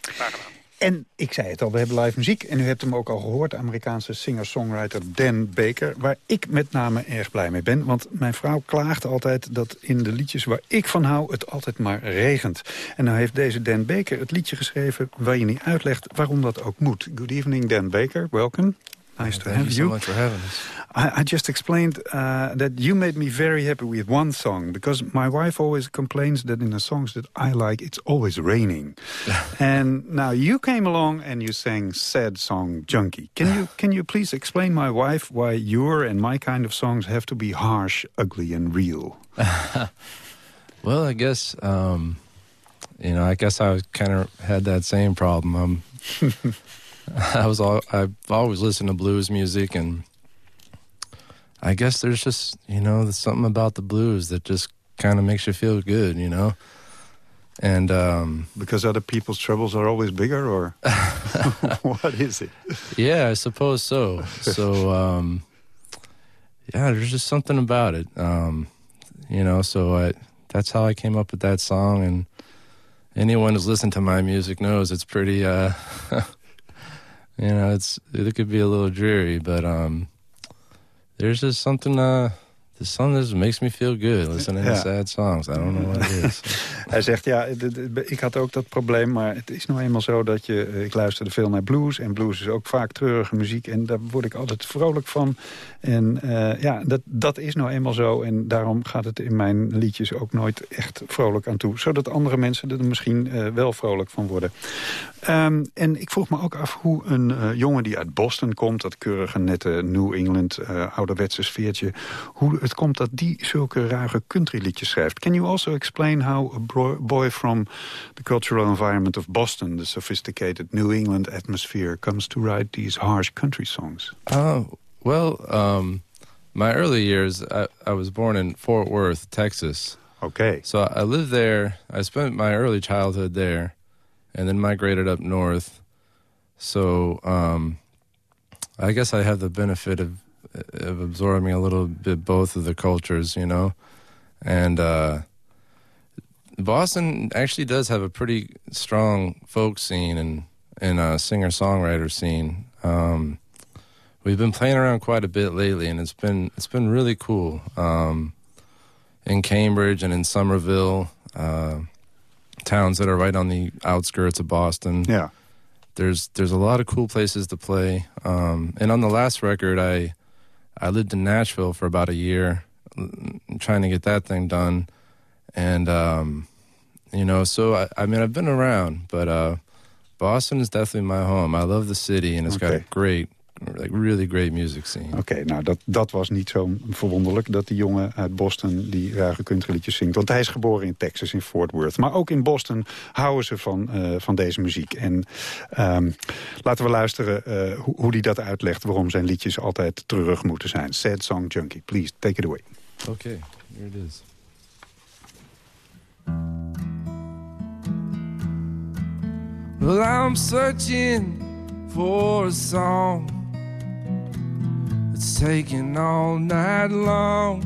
Graag gedaan.
En ik zei het al, we hebben live muziek. En u hebt hem ook al gehoord, de Amerikaanse singer-songwriter Dan Baker. Waar ik met name erg blij mee ben. Want mijn vrouw klaagt altijd dat in de liedjes waar ik van hou... het altijd maar regent. En nou heeft deze Dan Baker het liedje geschreven... waar je niet uitlegt waarom dat ook moet. Good evening, Dan Baker. Welcome. Nice to
Thank
have
you
you.
so much for having us.
I, I just explained uh, that you made me very happy with one song because my wife always complains that in the songs that I like it's always raining. <laughs> and now you came along and you sang sad song Junkie. Can you can you please explain my wife why your and my kind of songs have to be harsh, ugly and real? <laughs>
Well, I guess um, you know. I guess I kind of had that same problem. Um, <laughs> <laughs> I was all I've always listened to blues music, and I guess there's just you know there's something about the blues that just kind of makes you feel good, you know. And um,
because other people's troubles are always bigger, or <laughs> what is it?
Yeah, I suppose so. So, um, yeah, there's just something about it, um, you know. So I, that's how I came up with that song, and anyone who's listened to my music knows it's pretty, uh, <laughs> you know, it's it could be a little dreary, but um, there's just something. Uh, the just makes me feel good <laughs> listening to
Ja.
sad songs. I don't know what it is. <laughs>
Hij zegt, ja, ik had ook dat probleem, maar het is nou eenmaal zo dat je... eh, Ik luisterde veel naar blues en blues is ook vaak treurige muziek... en daar word ik altijd vrolijk van. En eh, ja, dat, dat is nou eenmaal zo en daarom gaat het in mijn liedjes ook nooit echt vrolijk aan toe. Zodat andere mensen er misschien eh, wel vrolijk van worden. Ehm, en ik vroeg me ook af hoe een jongen die uit Boston komt... dat keurige, nette New England, ouderwetse sfeertje... hoe het komt dat die zulke rare countryliedjes schrijft. Can you also explain how a boy from the cultural environment of Boston... the sophisticated New England atmosphere... comes to write these harsh country songs?
Oh, well, um, my early years, I, I was born in Fort Worth, Texas.
Okay.
So I lived there. I spent my early childhood there and then migrated up north. So um, I guess I have the benefit of, of absorbing a little bit both of the cultures, you know. And uh, Boston actually does have a pretty strong folk scene and, and a singer-songwriter scene. Um, we've been playing around quite a bit lately, and it's been it's been really cool. Um, in Cambridge and in Somerville, uh, towns that are right on the outskirts of Boston.
Yeah,
there's there's a lot of cool places to play. Um, and on the last record, I I lived in Nashville for about a year, trying to get that thing done. And um, you know, so I, I mean, I've been around, but uh, Boston is definitely my home. I love the city, and it's got a great, like really great music scene.
Oké, nou dat, dat was niet zo verwonderlijk dat die jongen uit Boston die rare countryliedjes zingt. Want hij is geboren in Texas, in Fort Worth. Maar ook in Boston houden ze van, eh, van deze muziek. En ehm, laten we luisteren eh, hoe, hoe hij dat uitlegt... waarom zijn liedjes altijd terug moeten zijn. Sad Song Junkie, please, take it away.
Okay, here it is.
Well, I'm searching for a song that's taking all night long.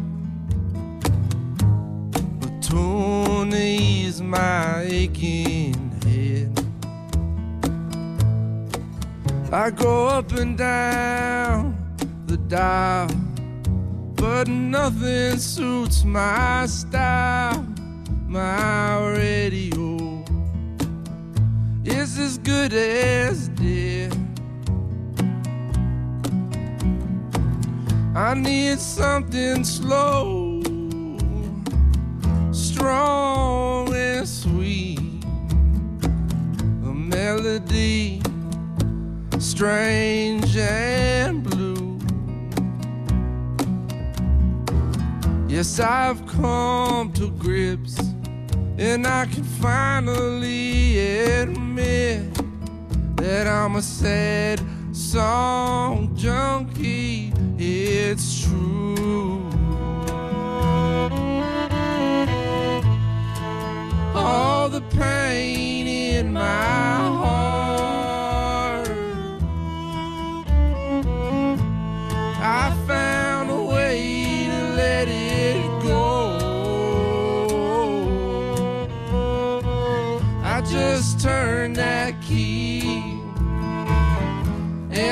A tune ease my aching head. I go up and down the dial, but nothing suits my style. My radio is as good as dead. I need something slow, strong and sweet. A melody, strange and blue. Yes, I've come to grips, and I can finally admit that I'm a sad song junkie. It's true. All the pain in my heart.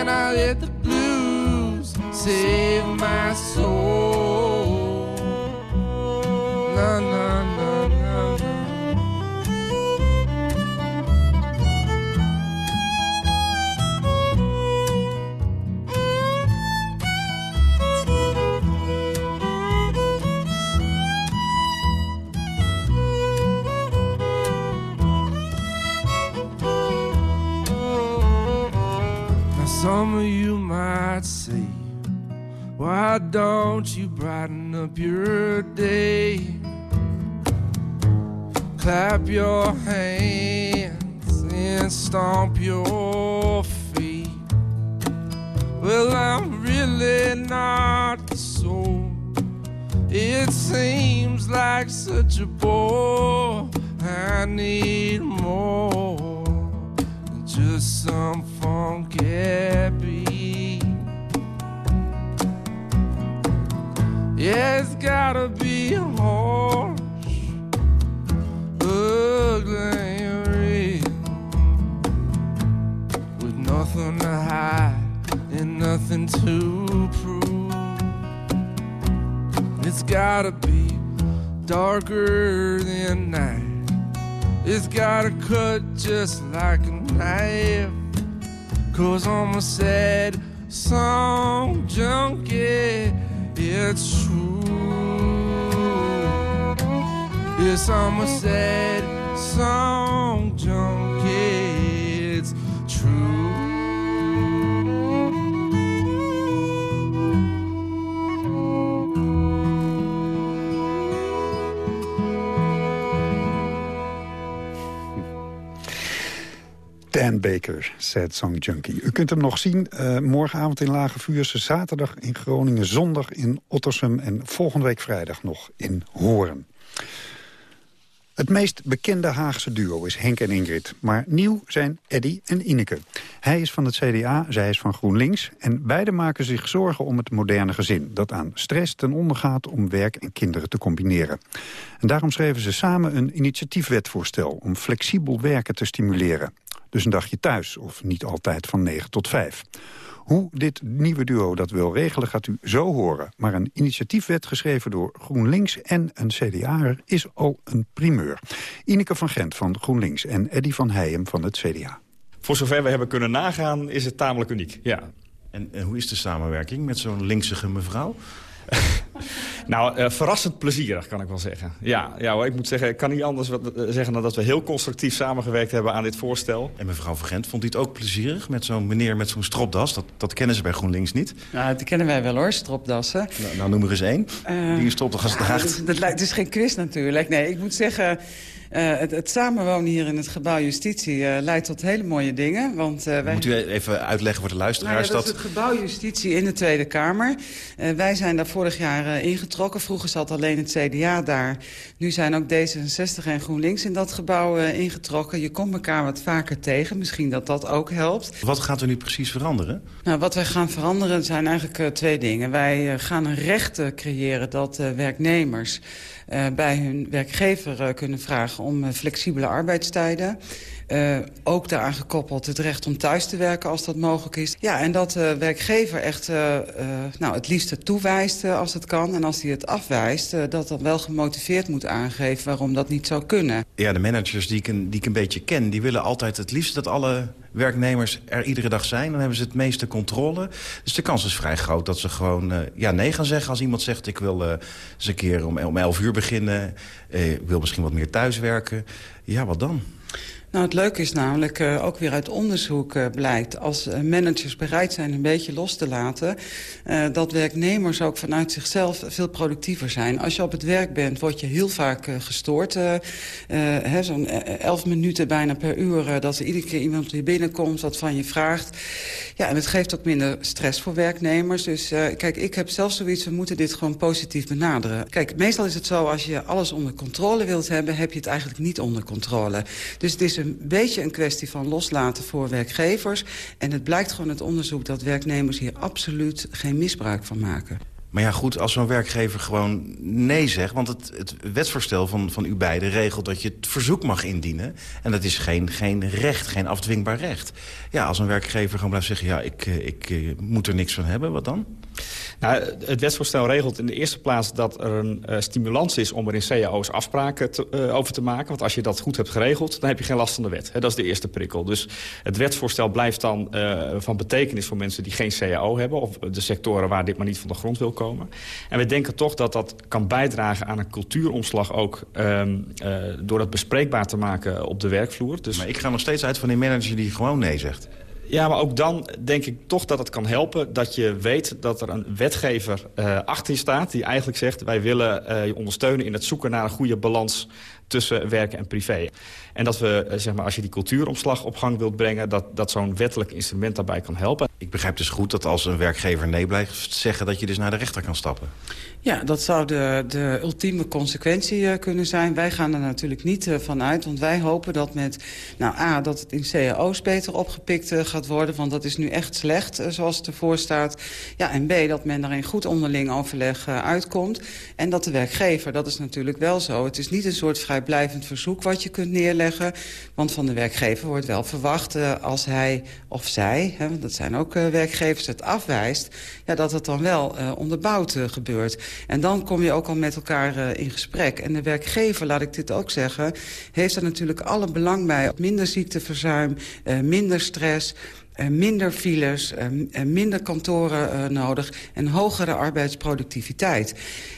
And I let the blues save my soul. Why don't you brighten up your day? Clap your hands and stomp your feet. Well, I'm really not the soul. It seems like such a bore. I need more than just some funky beat. Yeah, it's gotta be harsh, ugly, and real, with nothing to hide and nothing to prove. It's gotta be darker than night. It's gotta cut just like a knife. Cause I'm a sad song junkie. It's true. I'm a sad song junkie.
Dan Baker, Sad Song Junkie. U kunt hem nog zien eh, morgenavond in Lage Vuurse, zaterdag in Groningen, zondag in Ottersum en volgende week vrijdag nog in Hoorn. Het meest bekende Haagse duo is Henk en Ingrid. Maar nieuw zijn Eddy en Ineke. Hij is van het CDA, zij is van GroenLinks. En beide maken zich zorgen om het moderne gezin... dat aan stress ten onder gaat om werk en kinderen te combineren. En daarom schreven ze samen een initiatiefwetvoorstel... om flexibel werken te stimuleren. Dus een dagje thuis, of niet altijd van 9 tot 5. Hoe dit nieuwe duo dat wil regelen gaat u zo horen. Maar een initiatiefwet geschreven door GroenLinks en een CDA'er is al een primeur. Ineke van Gent van GroenLinks en Eddy van Heijem van het CDA.
Voor zover we hebben kunnen nagaan is het tamelijk uniek, ja.
En, en hoe is de samenwerking met zo'n linksige mevrouw? <laughs>
Nou, eh, verrassend plezierig, kan ik wel zeggen. Ja, ja hoor, ik moet zeggen, ik kan niet anders wat, eh, zeggen dan dat we heel constructief samengewerkt hebben aan dit voorstel.
En mevrouw Vergent, vond u het ook plezierig met zo'n meneer met zo'n stropdas? Dat, dat kennen ze bij GroenLinks niet.
Nou, dat kennen wij wel hoor, stropdassen.
Nou, nou noem er eens één.
Eh,
die een stropdas
ja,
draagt.
Dat, het is geen quiz natuurlijk. Nee, ik moet zeggen... eh, het, het samenwonen hier in het gebouw Justitie eh, leidt tot hele mooie dingen. Want, eh, wij...
Moet u even uitleggen voor de
Nou
luisteraars?
ja, dat is het gebouw Justitie in de Tweede Kamer. Wij zijn daar vorig jaar ingetrokken. Vroeger zat alleen het CDA daar. Nu zijn ook D66 en GroenLinks in dat gebouw ingetrokken. Je komt elkaar wat vaker tegen. Misschien dat dat ook helpt.
Wat gaat er nu precies veranderen?
Nou, wat wij gaan veranderen zijn eigenlijk twee dingen. Wij gaan een recht eh, creëren dat werknemers bij hun werkgever eh, kunnen vragen om eh, flexibele arbeidstijden. Eh, ook daaraan gekoppeld het recht om thuis te werken als dat mogelijk is. Ja, en dat de werkgever echt eh, eh, nou, het liefste toewijst eh, als het kan. En als hij het afwijst, eh, dat dan wel gemotiveerd moet aangeven waarom dat niet zou kunnen.
Ja, de managers die ik, die ik een beetje ken... die willen altijd het liefst dat alle werknemers er iedere dag zijn. Dan hebben ze het meeste controle. Dus de kans is vrij groot dat ze gewoon eh, ja, nee gaan zeggen... als iemand zegt, ik wil eh, eens een keer om, om 11 uur beginnen. ik wil misschien wat meer thuiswerken. Ja, wat dan?
Nou, het leuke is namelijk, uh, ook weer uit onderzoek uh, blijkt... als uh, managers bereid zijn een beetje los te laten... dat werknemers ook vanuit zichzelf veel productiever zijn. Als je op het werk bent, word je heel vaak gestoord. Zo'n elf minuten bijna per uur... dat er iedere keer iemand die binnenkomt, wat van je vraagt. Ja, en het geeft ook minder stress voor werknemers. Dus kijk, ik heb zelf zoiets, we moeten dit gewoon positief benaderen. Kijk, meestal is het zo, als je alles onder controle wilt hebben... heb je het eigenlijk niet onder controle. Dus het is een beetje een kwestie van loslaten voor werkgevers. En het blijkt gewoon uit onderzoek dat werknemers hier absoluut geen misbruik van maken.
Maar ja, goed, als zo'n werkgever gewoon nee zegt... want het, het wetsvoorstel van, van u beiden regelt dat je het verzoek mag indienen. En dat is geen, geen recht, geen afdwingbaar recht. Ja, als een werkgever gewoon blijft zeggen... ja, ik, eh, ik, ik moet er niks van hebben, wat dan?
Nou, het wetsvoorstel regelt in de eerste plaats dat er een uh, stimulans is... om er in cao's afspraken te, uh, over te maken. Want als je dat goed hebt geregeld, dan heb je geen last van de wet. Dat is de eerste prikkel. Dus het wetsvoorstel blijft dan uh, van betekenis voor mensen die geen cao hebben... of de sectoren waar dit maar niet van de grond wil komen. En we denken toch dat dat kan bijdragen aan een cultuuromslag ook... Um, door dat bespreekbaar te maken op de werkvloer.
Dus... Maar ik ga nog steeds uit van die manager die gewoon nee zegt.
Ja, maar ook dan denk ik toch dat het kan helpen... dat je weet dat er een wetgever uh, achter je staat... die eigenlijk zegt, wij willen uh, je ondersteunen in het zoeken naar een goede balans tussen werken en privé. En dat we, zeg maar, als je die cultuuromslag op gang wilt brengen... dat, dat zo'n wettelijk instrument daarbij kan helpen.
Ik begrijp dus goed dat als een werkgever nee blijft zeggen... dat je dus naar de rechter kan stappen.
Ja, dat zou de, de ultieme consequentie uh, kunnen zijn. Wij gaan er natuurlijk niet uh, van uit, want wij hopen dat met... nou, A, dat het in cao's beter opgepikt uh, gaat worden... want dat is nu echt slecht, zoals het ervoor staat. Ja, en B, dat men er in goed onderling overleg uitkomt. En dat de werkgever, dat is natuurlijk wel zo... het is niet een soort vrijblijvend verzoek wat je kunt neerleggen... want van de werkgever wordt wel verwacht als hij of zij... Hè, want dat zijn ook werkgevers, het afwijst... Ja, dat het dan wel onderbouwd gebeurt... En dan kom je ook al met elkaar in gesprek. En de werkgever, laat ik dit ook zeggen... heeft er natuurlijk alle belang bij. Minder ziekteverzuim, minder stress... Uh, minder files, uh, minder kantoren nodig en hogere arbeidsproductiviteit.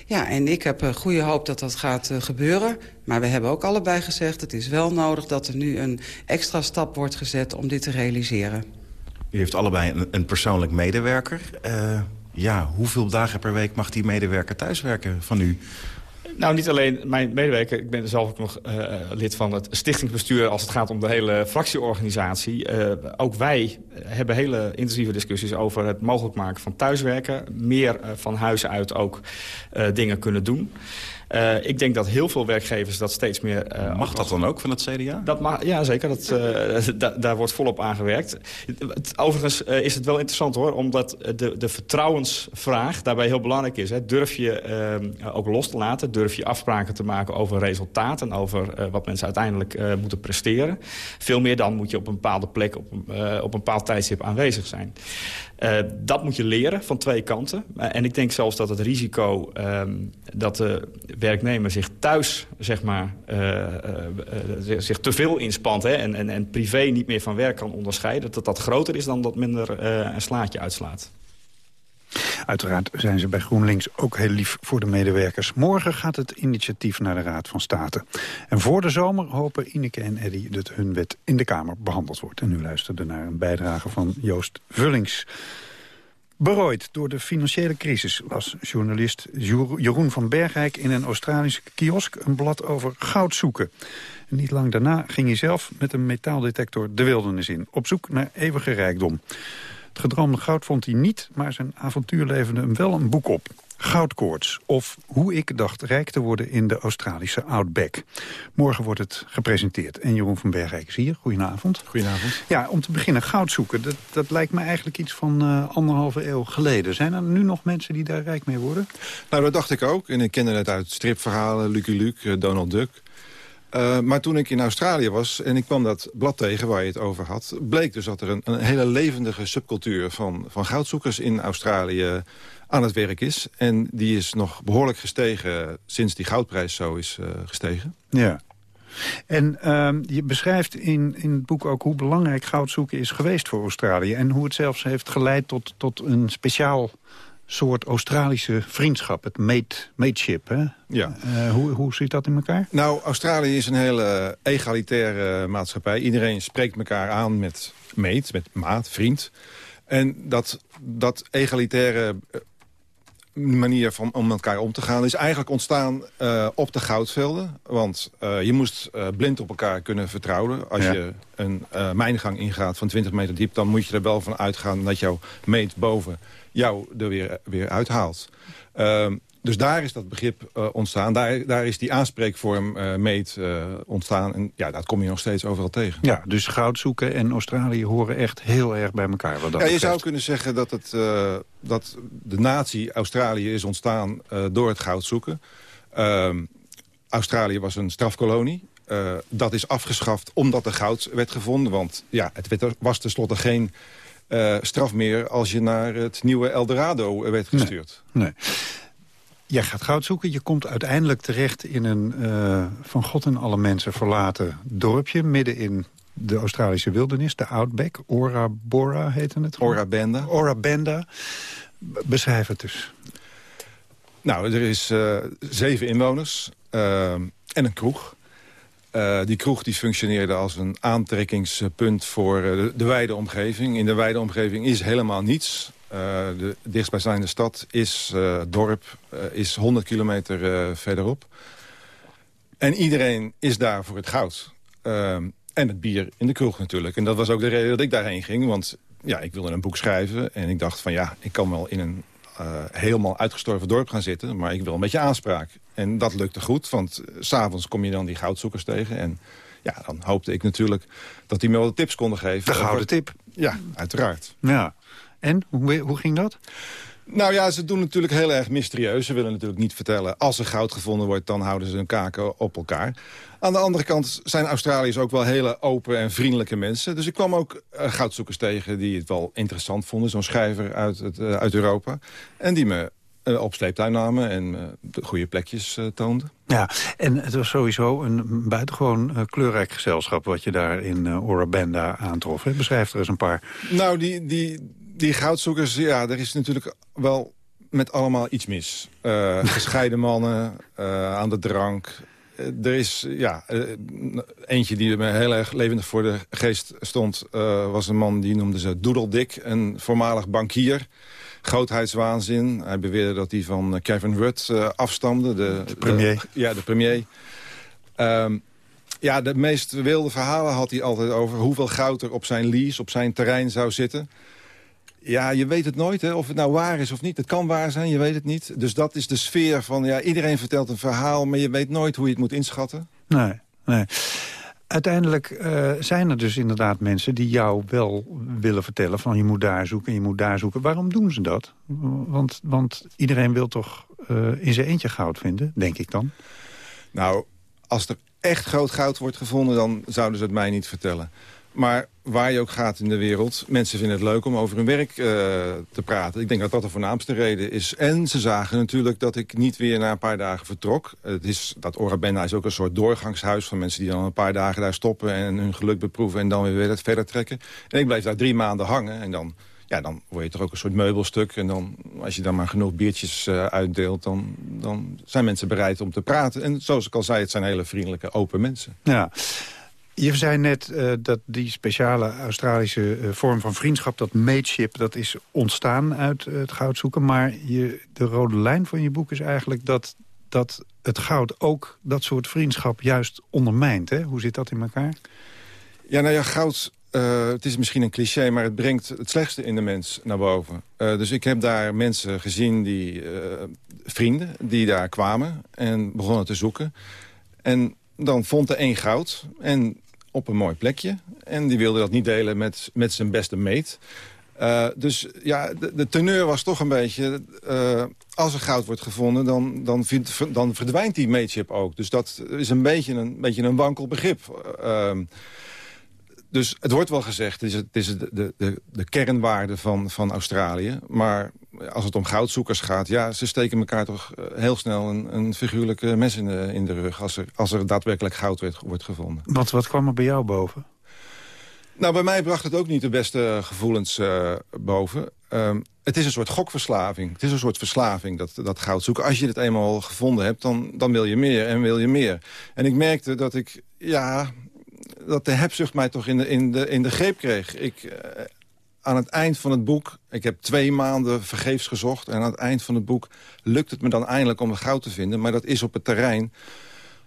Ja, en ik heb goede hoop dat dat gaat gebeuren. Maar we hebben ook allebei gezegd... het is wel nodig dat er nu een extra stap wordt gezet om dit te realiseren.
U heeft allebei een, een persoonlijk medewerker ja, hoeveel dagen per week mag die medewerker thuiswerken van u?
Nou, niet alleen mijn medewerker. Ik ben zelf ook nog uh, lid van het stichtingsbestuur... als het gaat om de hele fractieorganisatie. Uh, ook wij hebben hele intensieve discussies over het mogelijk maken van thuiswerken. Meer van huis uit ook dingen kunnen doen. Uh, ik denk dat heel veel werkgevers dat steeds meer...
Uh, mag dat dan ook van het CDA?
Dat mag, ja, zeker. Dat, uh, <laughs> da, daar wordt volop aan gewerkt. Het, overigens is het wel interessant hoor, omdat de, de vertrouwensvraag daarbij heel belangrijk is. Hè. Durf je ook los te laten? Durf je afspraken te maken over resultaten... over wat mensen uiteindelijk moeten presteren? Veel meer dan moet je op een bepaalde plek op, op een bepaald tijdstip aanwezig zijn. Uh, dat moet je leren van twee kanten. Uh, en ik denk zelfs dat het risico um, dat de werknemer zich thuis zeg maar, uh, zich te veel inspant... Hè, en, en, en privé niet meer van werk kan onderscheiden... dat dat groter is dan dat minder een slaatje uitslaat.
Uiteraard zijn ze bij GroenLinks ook heel lief voor de medewerkers. Morgen gaat het initiatief naar de Raad van State. En voor de zomer hopen Ineke en Eddy dat hun wet in de Kamer behandeld wordt. En u luisterde naar een bijdrage van Joost Vullings. Berooid door de financiële crisis was journalist Jeroen van Bergijk in een Australische kiosk een blad over goud zoeken. En niet lang daarna ging hij zelf met een metaaldetector de wildernis in, op zoek naar eeuwige rijkdom. Het gedroomde goud vond hij niet, maar zijn avontuur leverde hem wel een boek op. Goudkoorts, of hoe ik dacht rijk te worden in de Australische Outback. Morgen wordt het gepresenteerd. En Jeroen van Bergrijk is hier. Goedenavond.
Goedenavond.
Ja, om te beginnen, goud zoeken. Dat, dat lijkt me eigenlijk iets van uh, anderhalve eeuw geleden. Zijn er nu nog mensen die daar rijk mee worden?
Nou, dat dacht ik ook. En ik kende het uit stripverhalen, Lucky Luke, uh, Donald Duck. Uh, maar toen ik in Australië was en ik kwam dat blad tegen waar je het over had... bleek dus dat er een, een hele levendige subcultuur van, van goudzoekers in Australië aan het werk is. En die is nog behoorlijk gestegen sinds die goudprijs zo is uh, gestegen.
Ja. En uh, je beschrijft in, in het boek ook hoe belangrijk goudzoeken is geweest voor Australië. En hoe het zelfs heeft geleid tot, tot een speciaal soort Australische vriendschap, het mate, mateship. Hè?
Ja.
Uh, hoe, hoe zit dat in elkaar?
Nou, Australië is een hele egalitaire maatschappij. Iedereen spreekt elkaar aan met mate, met maat, vriend. En dat, dat egalitaire manier van om met elkaar om te gaan... is eigenlijk ontstaan uh, op de goudvelden. Want uh, je moest uh, blind op elkaar kunnen vertrouwen. Als ja. je een mijngang ingaat van 20 meter diep... dan moet je er wel van uitgaan dat jouw meet boven jou er weer, weer uithaalt. Ehm, dus daar is dat begrip uh, ontstaan. Daar, daar is die aanspreekvorm uh, meet uh, ontstaan. En ja, dat kom je nog steeds overal tegen.
Ja, dus goud zoeken en Australië horen echt heel erg bij elkaar. Wat dat
ja, je zou kunnen zeggen dat, het, dat de natie Australië is ontstaan door het goud zoeken. Ehm, Australië was een strafkolonie. dat is afgeschaft omdat er goud werd gevonden. Want ja, het werd, was tenslotte geen straf meer als je naar het nieuwe Eldorado werd gestuurd.
nee. nee. Jij gaat goud zoeken. Je komt uiteindelijk terecht in een uh, van God en alle mensen verlaten dorpje... midden in de Australische wildernis, de Outback. Ora Bora heette het.
Ora Benda.
Ora Benda. Beschrijf het dus.
Nou, er is uh, zeven inwoners en een kroeg. Uh, die kroeg die functioneerde als een aantrekkingspunt voor de, de wijde omgeving. In de wijde omgeving is helemaal niets. Uh, de dichtstbijzijnde stad is uh, dorp, is 100 kilometer verderop. En iedereen is daar voor het goud. en het bier in de kroeg natuurlijk. En dat was ook de reden dat ik daarheen ging. Want ja, ik wilde een boek schrijven. En ik dacht van ja, ik kan wel in een helemaal uitgestorven dorp gaan zitten. Maar ik wil een beetje aanspraak. En dat lukte goed, want s s'avonds kom je dan die goudzoekers tegen. En ja, dan hoopte ik natuurlijk dat die me wel de tips konden geven.
De gouden tip.
Ja, uiteraard.
Ja. En, hoe, hoe ging dat?
Nou ja, ze doen natuurlijk heel erg mysterieus. Ze willen natuurlijk niet vertellen... als er goud gevonden wordt, dan houden ze hun kaken op elkaar. Aan de andere kant zijn Australiërs ook wel hele open en vriendelijke mensen. Dus ik kwam ook uh, goudzoekers tegen die het wel interessant vonden. Zo'n schrijver uit, het, uh, uit Europa. En die me uh, op sleeptuin namen en de goede plekjes toonden.
Ja, en het was sowieso een buitengewoon kleurrijk gezelschap... wat je daar in Ora Benda aantrof. Hè? Beschrijf er eens een paar.
Nou, die... die die goudzoekers, ja, er is natuurlijk wel met allemaal iets mis. Uh, <laughs> gescheiden mannen, uh, aan de drank. Uh, er is, ja, eentje die me heel erg levendig voor de geest stond... was een man die noemde ze Doedeldik, een voormalig bankier. Grootheidswaanzin. Hij beweerde dat hij van Kevin Rudd afstamde. De,
de premier.
De, ja, de premier. Um, ja, de meest wilde verhalen had hij altijd over... hoeveel goud er op zijn lease, op zijn terrein zou zitten... Ja, je weet het nooit, hè, of het nou waar is of niet. Het kan waar zijn, je weet het niet. Dus dat is de sfeer van, ja, iedereen vertelt een verhaal... maar je weet nooit hoe je het moet inschatten.
Nee, nee. Uiteindelijk uh, zijn er dus inderdaad mensen die jou wel willen vertellen... van je moet daar zoeken, je moet daar zoeken. Waarom doen ze dat? Want, want iedereen wil toch uh, in zijn eentje goud vinden, denk ik dan?
Nou, als er echt groot goud wordt gevonden... dan zouden ze het mij niet vertellen. Maar waar je ook gaat in de wereld, mensen vinden het leuk om over hun werk uh, te praten. Ik denk dat dat de voornaamste reden is. En ze zagen natuurlijk dat ik niet weer na een paar dagen vertrok. Het is, dat Orabenda is ook een soort doorgangshuis van mensen die dan een paar dagen daar stoppen... en hun geluk beproeven en dan weer weer verder trekken. En ik bleef daar drie maanden hangen en dan ja, dan word je toch ook een soort meubelstuk. En dan, als je dan maar genoeg biertjes uh, uitdeelt, dan, dan zijn mensen bereid om te praten. En zoals ik al zei, het zijn hele vriendelijke, open mensen.
Ja. Je zei net uh, dat die speciale Australische uh, vorm van vriendschap... dat mateship, dat is ontstaan uit uh, het goudzoeken. Maar je, de rode lijn van je boek is eigenlijk dat, dat het goud ook dat soort vriendschap juist ondermijnt. Hè? Hoe zit dat in elkaar?
Ja, nou ja, goud... het is misschien een cliché, maar het brengt het slechtste in de mens naar boven. dus ik heb daar mensen gezien, die vrienden, die daar kwamen en begonnen te zoeken. En dan vond er één goud. En op een mooi plekje. En die wilde dat niet delen met, met zijn beste meet. Uh, dus ja, de, teneur was toch een beetje... Uh, als er goud wordt gevonden, dan, dan, dan verdwijnt die mateship ook. Dus dat is een beetje een, beetje een wankel begrip. Uh, dus het wordt wel gezegd, het is, het is de, de, de kernwaarde van, van Australië. Maar als het om goudzoekers gaat, ja, ze steken elkaar toch eh, heel snel een, een figuurlijke mes in de, in de rug... als er, als er daadwerkelijk goud werd, wordt gevonden.
Wat, wat kwam er bij jou boven?
Nou, bij mij bracht het ook niet de beste gevoelens uh, boven. Um, het is een soort gokverslaving. Het is een soort verslaving, dat, dat goud zoeken. Als je het eenmaal gevonden hebt, dan, dan wil je meer en wil je meer. En ik merkte dat ik, ja, dat de hebzucht mij toch in de, in de, in de greep kreeg. Ik, uh, aan het eind van het boek... ik heb twee maanden vergeefs gezocht... en aan het eind van het boek lukt het me dan eindelijk om het goud te vinden. Maar dat is op het terrein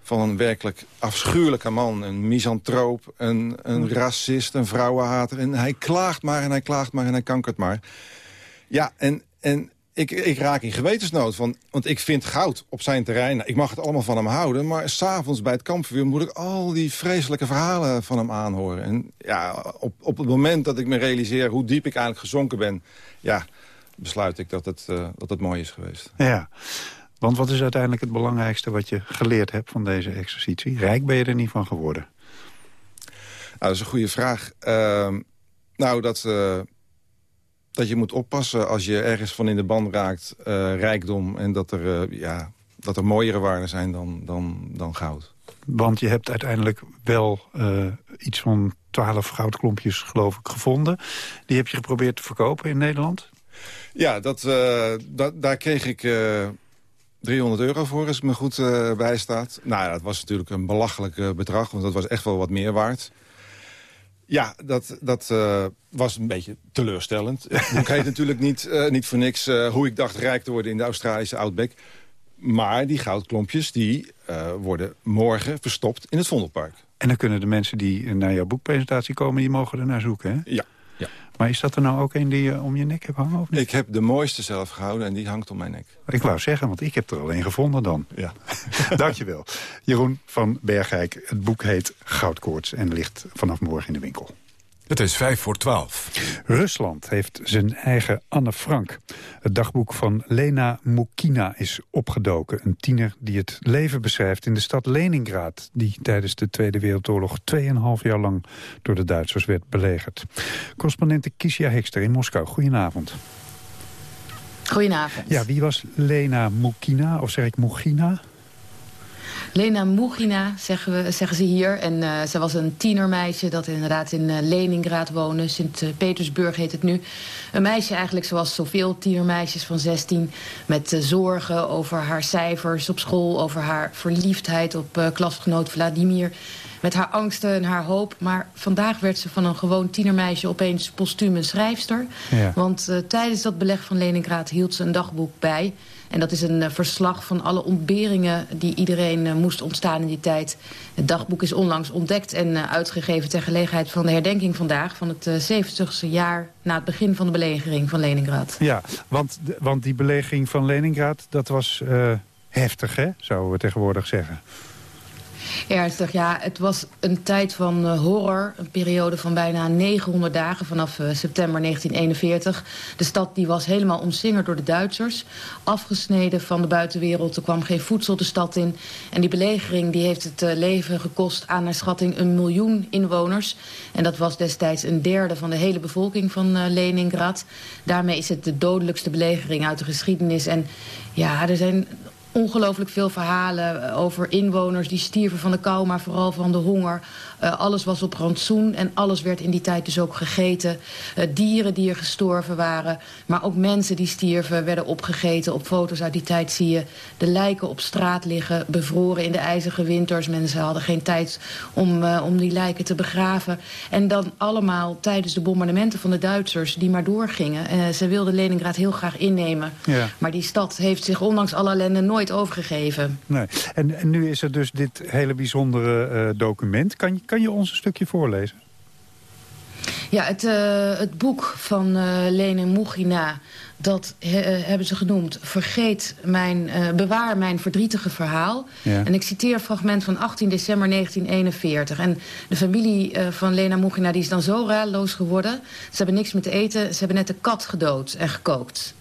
van een werkelijk afschuwelijke man. Een misantroop, een, een racist, een vrouwenhater. En hij klaagt maar en hij klaagt maar en hij kankert maar. Ja, en En ik, ik raak in gewetensnood. Van, want ik vind goud op zijn terrein. Nou, ik mag het allemaal van hem houden. Maar s'avonds bij het kampvuur moet ik al die vreselijke verhalen van hem aanhoren. En ja, op, op het moment dat ik me realiseer hoe diep ik eigenlijk gezonken ben... ja, besluit ik dat het, uh, dat het mooi is geweest.
Ja, want wat is uiteindelijk het belangrijkste wat je geleerd hebt van deze exercitie? Rijk ben je er niet van geworden?
Nou, dat is een goede vraag. Uh, nou, dat, uh, dat je moet oppassen als je ergens van in de band raakt, uh, rijkdom... en dat er, ja, dat er mooiere waarden zijn dan, dan, dan goud.
Want je hebt uiteindelijk wel iets van twaalf goudklompjes, geloof ik, gevonden. Die heb je geprobeerd te verkopen in Nederland?
Ja, dat, dat daar kreeg ik 300 euro voor, als ik me goed bijstaat. Nou ja, dat was natuurlijk een belachelijk bedrag, want dat was echt wel wat meer waard. Ja, dat, dat uh, was een beetje teleurstellend. <laughs> Boek heet natuurlijk niet, niet voor niks hoe ik dacht rijk te worden in de Australische Outback. Maar die goudklompjes die worden morgen verstopt in het Vondelpark.
En dan kunnen de mensen die naar jouw boekpresentatie komen, die mogen er naar zoeken, hè?
Ja.
Maar is dat er nou ook een die je om je nek hebt hangen? Of niet?
Ik heb de mooiste zelf gehouden en die hangt om mijn nek.
Ik wou zeggen, want ik heb er alleen gevonden dan.
Ja. <laughs>
Dankjewel. Jeroen van Bergijk. Het boek heet Goudkoorts en ligt vanaf morgen in de winkel.
Het is vijf voor twaalf.
Rusland heeft zijn eigen Anne Frank. Het dagboek van Lena Mukina is opgedoken. Een tiener die het leven beschrijft in de stad Leningrad... die tijdens de Tweede Wereldoorlog 2,5 jaar lang door de Duitsers werd belegerd. Correspondente Kisia Hekster in Moskou. Goedenavond.
Goedenavond.
Ja, wie was Lena Mukina, of zeg ik Mugina?
Lena Mugina, zeggen, we, zeggen ze hier. En uh, ze was een tienermeisje dat inderdaad in uh, Leningrad woonde. Sint-Petersburg heet het nu. Een meisje eigenlijk zoals zoveel tienermeisjes van 16... met uh, zorgen over haar cijfers op school... over haar verliefdheid op klasgenoot Vladimir met haar angsten en haar hoop. Maar vandaag werd ze van een gewoon tienermeisje opeens postuum een schrijfster.
Ja.
Want tijdens dat beleg van Leningrad hield ze een dagboek bij. En dat is een uh, verslag van alle ontberingen die iedereen uh, moest ontstaan in die tijd. Het dagboek is onlangs ontdekt en uitgegeven ter gelegenheid van de herdenking vandaag... van het 70ste jaar na het begin van de belegering van Leningrad.
Ja, want, want die belegering van Leningrad, dat was heftig, hè? Zouden we tegenwoordig zeggen.
Ernstig, ja. Het was een tijd van uh, horror. Een periode van bijna 900 dagen vanaf uh, september 1941. De stad die was helemaal omsingerd door de Duitsers. Afgesneden van de buitenwereld. Er kwam geen voedsel de stad in. En die belegering die heeft het uh, leven gekost aan naar schatting een miljoen inwoners. En dat was destijds een derde van de hele bevolking van Leningrad. Daarmee is het de dodelijkste belegering uit de geschiedenis. En ja, er zijn ongelooflijk veel verhalen over inwoners die stierven van de kou, maar vooral van de honger. Uh, alles was op rantsoen en alles werd in die tijd dus ook gegeten. Uh, dieren die er gestorven waren, maar ook mensen die stierven werden opgegeten. Op foto's uit die tijd zie je de lijken op straat liggen, bevroren in de ijzige winters. Mensen hadden geen tijd om, uh, om die lijken te begraven. En dan allemaal tijdens de bombardementen van de Duitsers die maar doorgingen. ze wilden Leningrad heel graag innemen,
ja.
maar die stad heeft zich ondanks alle ellende nooit overgegeven.
Nee. En, en nu is er dus dit hele bijzondere document. Kan je kan je ons een stukje voorlezen?
Ja, het, uh, het boek van uh, Lene Mugina, dat he, uh, hebben ze genoemd... Vergeet mijn, bewaar mijn verdrietige verhaal.
Ja.
En ik citeer een fragment van 18 december 1941. En de familie van Lena Mugina die is dan zo raadloos geworden. Ze hebben niks meer te eten, ze hebben net de kat gedood en gekookt.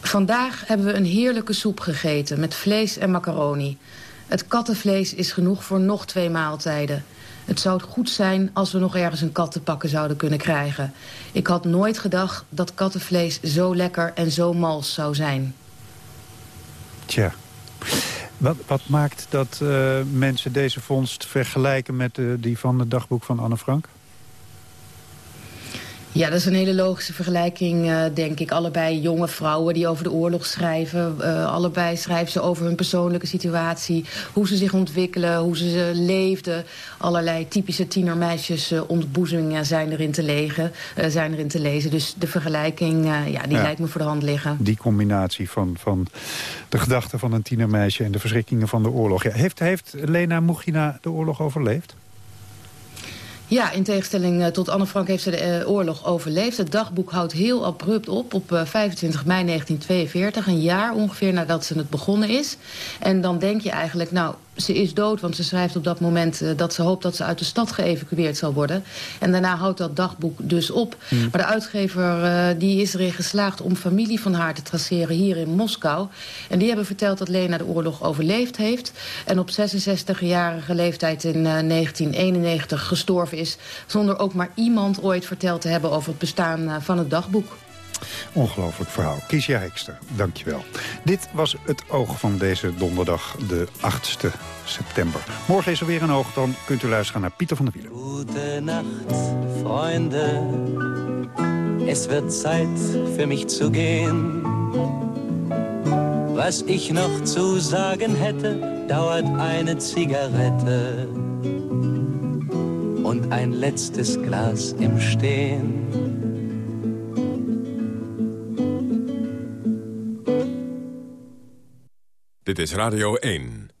Vandaag hebben we een heerlijke soep gegeten met vlees en macaroni... Het kattenvlees is genoeg voor nog twee maaltijden. Het zou goed zijn als we nog ergens een kat te pakken zouden kunnen krijgen. Ik had nooit gedacht dat kattenvlees zo lekker en zo mals zou zijn.
Tja. Wat, wat maakt dat uh, mensen deze vondst vergelijken met uh, die van het dagboek van Anne Frank?
Ja, dat is een hele logische vergelijking, uh, denk ik. Allebei jonge vrouwen die over de oorlog schrijven. Uh, allebei schrijven ze over hun persoonlijke situatie. Hoe ze zich ontwikkelen, hoe ze leefden. Allerlei typische tienermeisjes uh, ontboezemingen zijn erin te, legen, zijn erin te lezen. Dus de vergelijking, ja, die ja, lijkt me voor de hand liggen.
Die combinatie van, van de gedachten van een tienermeisje... en de verschrikkingen van de oorlog. Ja, heeft, heeft Lena Mugina de oorlog overleefd?
Ja, in tegenstelling eh, tot Anne Frank heeft ze de eh, oorlog overleefd. Het dagboek houdt heel abrupt op op 25 mei 1942. Een jaar ongeveer nadat ze het begonnen is. En dan denk je eigenlijk, nou, ze is dood, want ze schrijft op dat moment uh, dat ze hoopt dat ze uit de stad geëvacueerd zal worden. En daarna houdt dat dagboek dus op. Mm. Maar de uitgever uh, die is erin geslaagd om familie van haar te traceren hier in Moskou. En die hebben verteld dat Lena de oorlog overleefd heeft. En op 66-jarige leeftijd in uh, 1991 gestorven is. Zonder ook maar iemand ooit verteld te hebben over het bestaan van het dagboek.
Ongelooflijk verhaal. Kiesja Hekster, dankjewel. Dit was het oog van deze donderdag, de 8e september. Morgen is er weer een oog, dan kunt u luisteren naar Pieter van der Wielen.
Goedenacht, vrienden. Es wird Zeit für mich zu gehen. Was ich noch zu sagen hätte, dauert eine Zigarette und ein letztes Glas im Stehen.
Dit is Radio 1.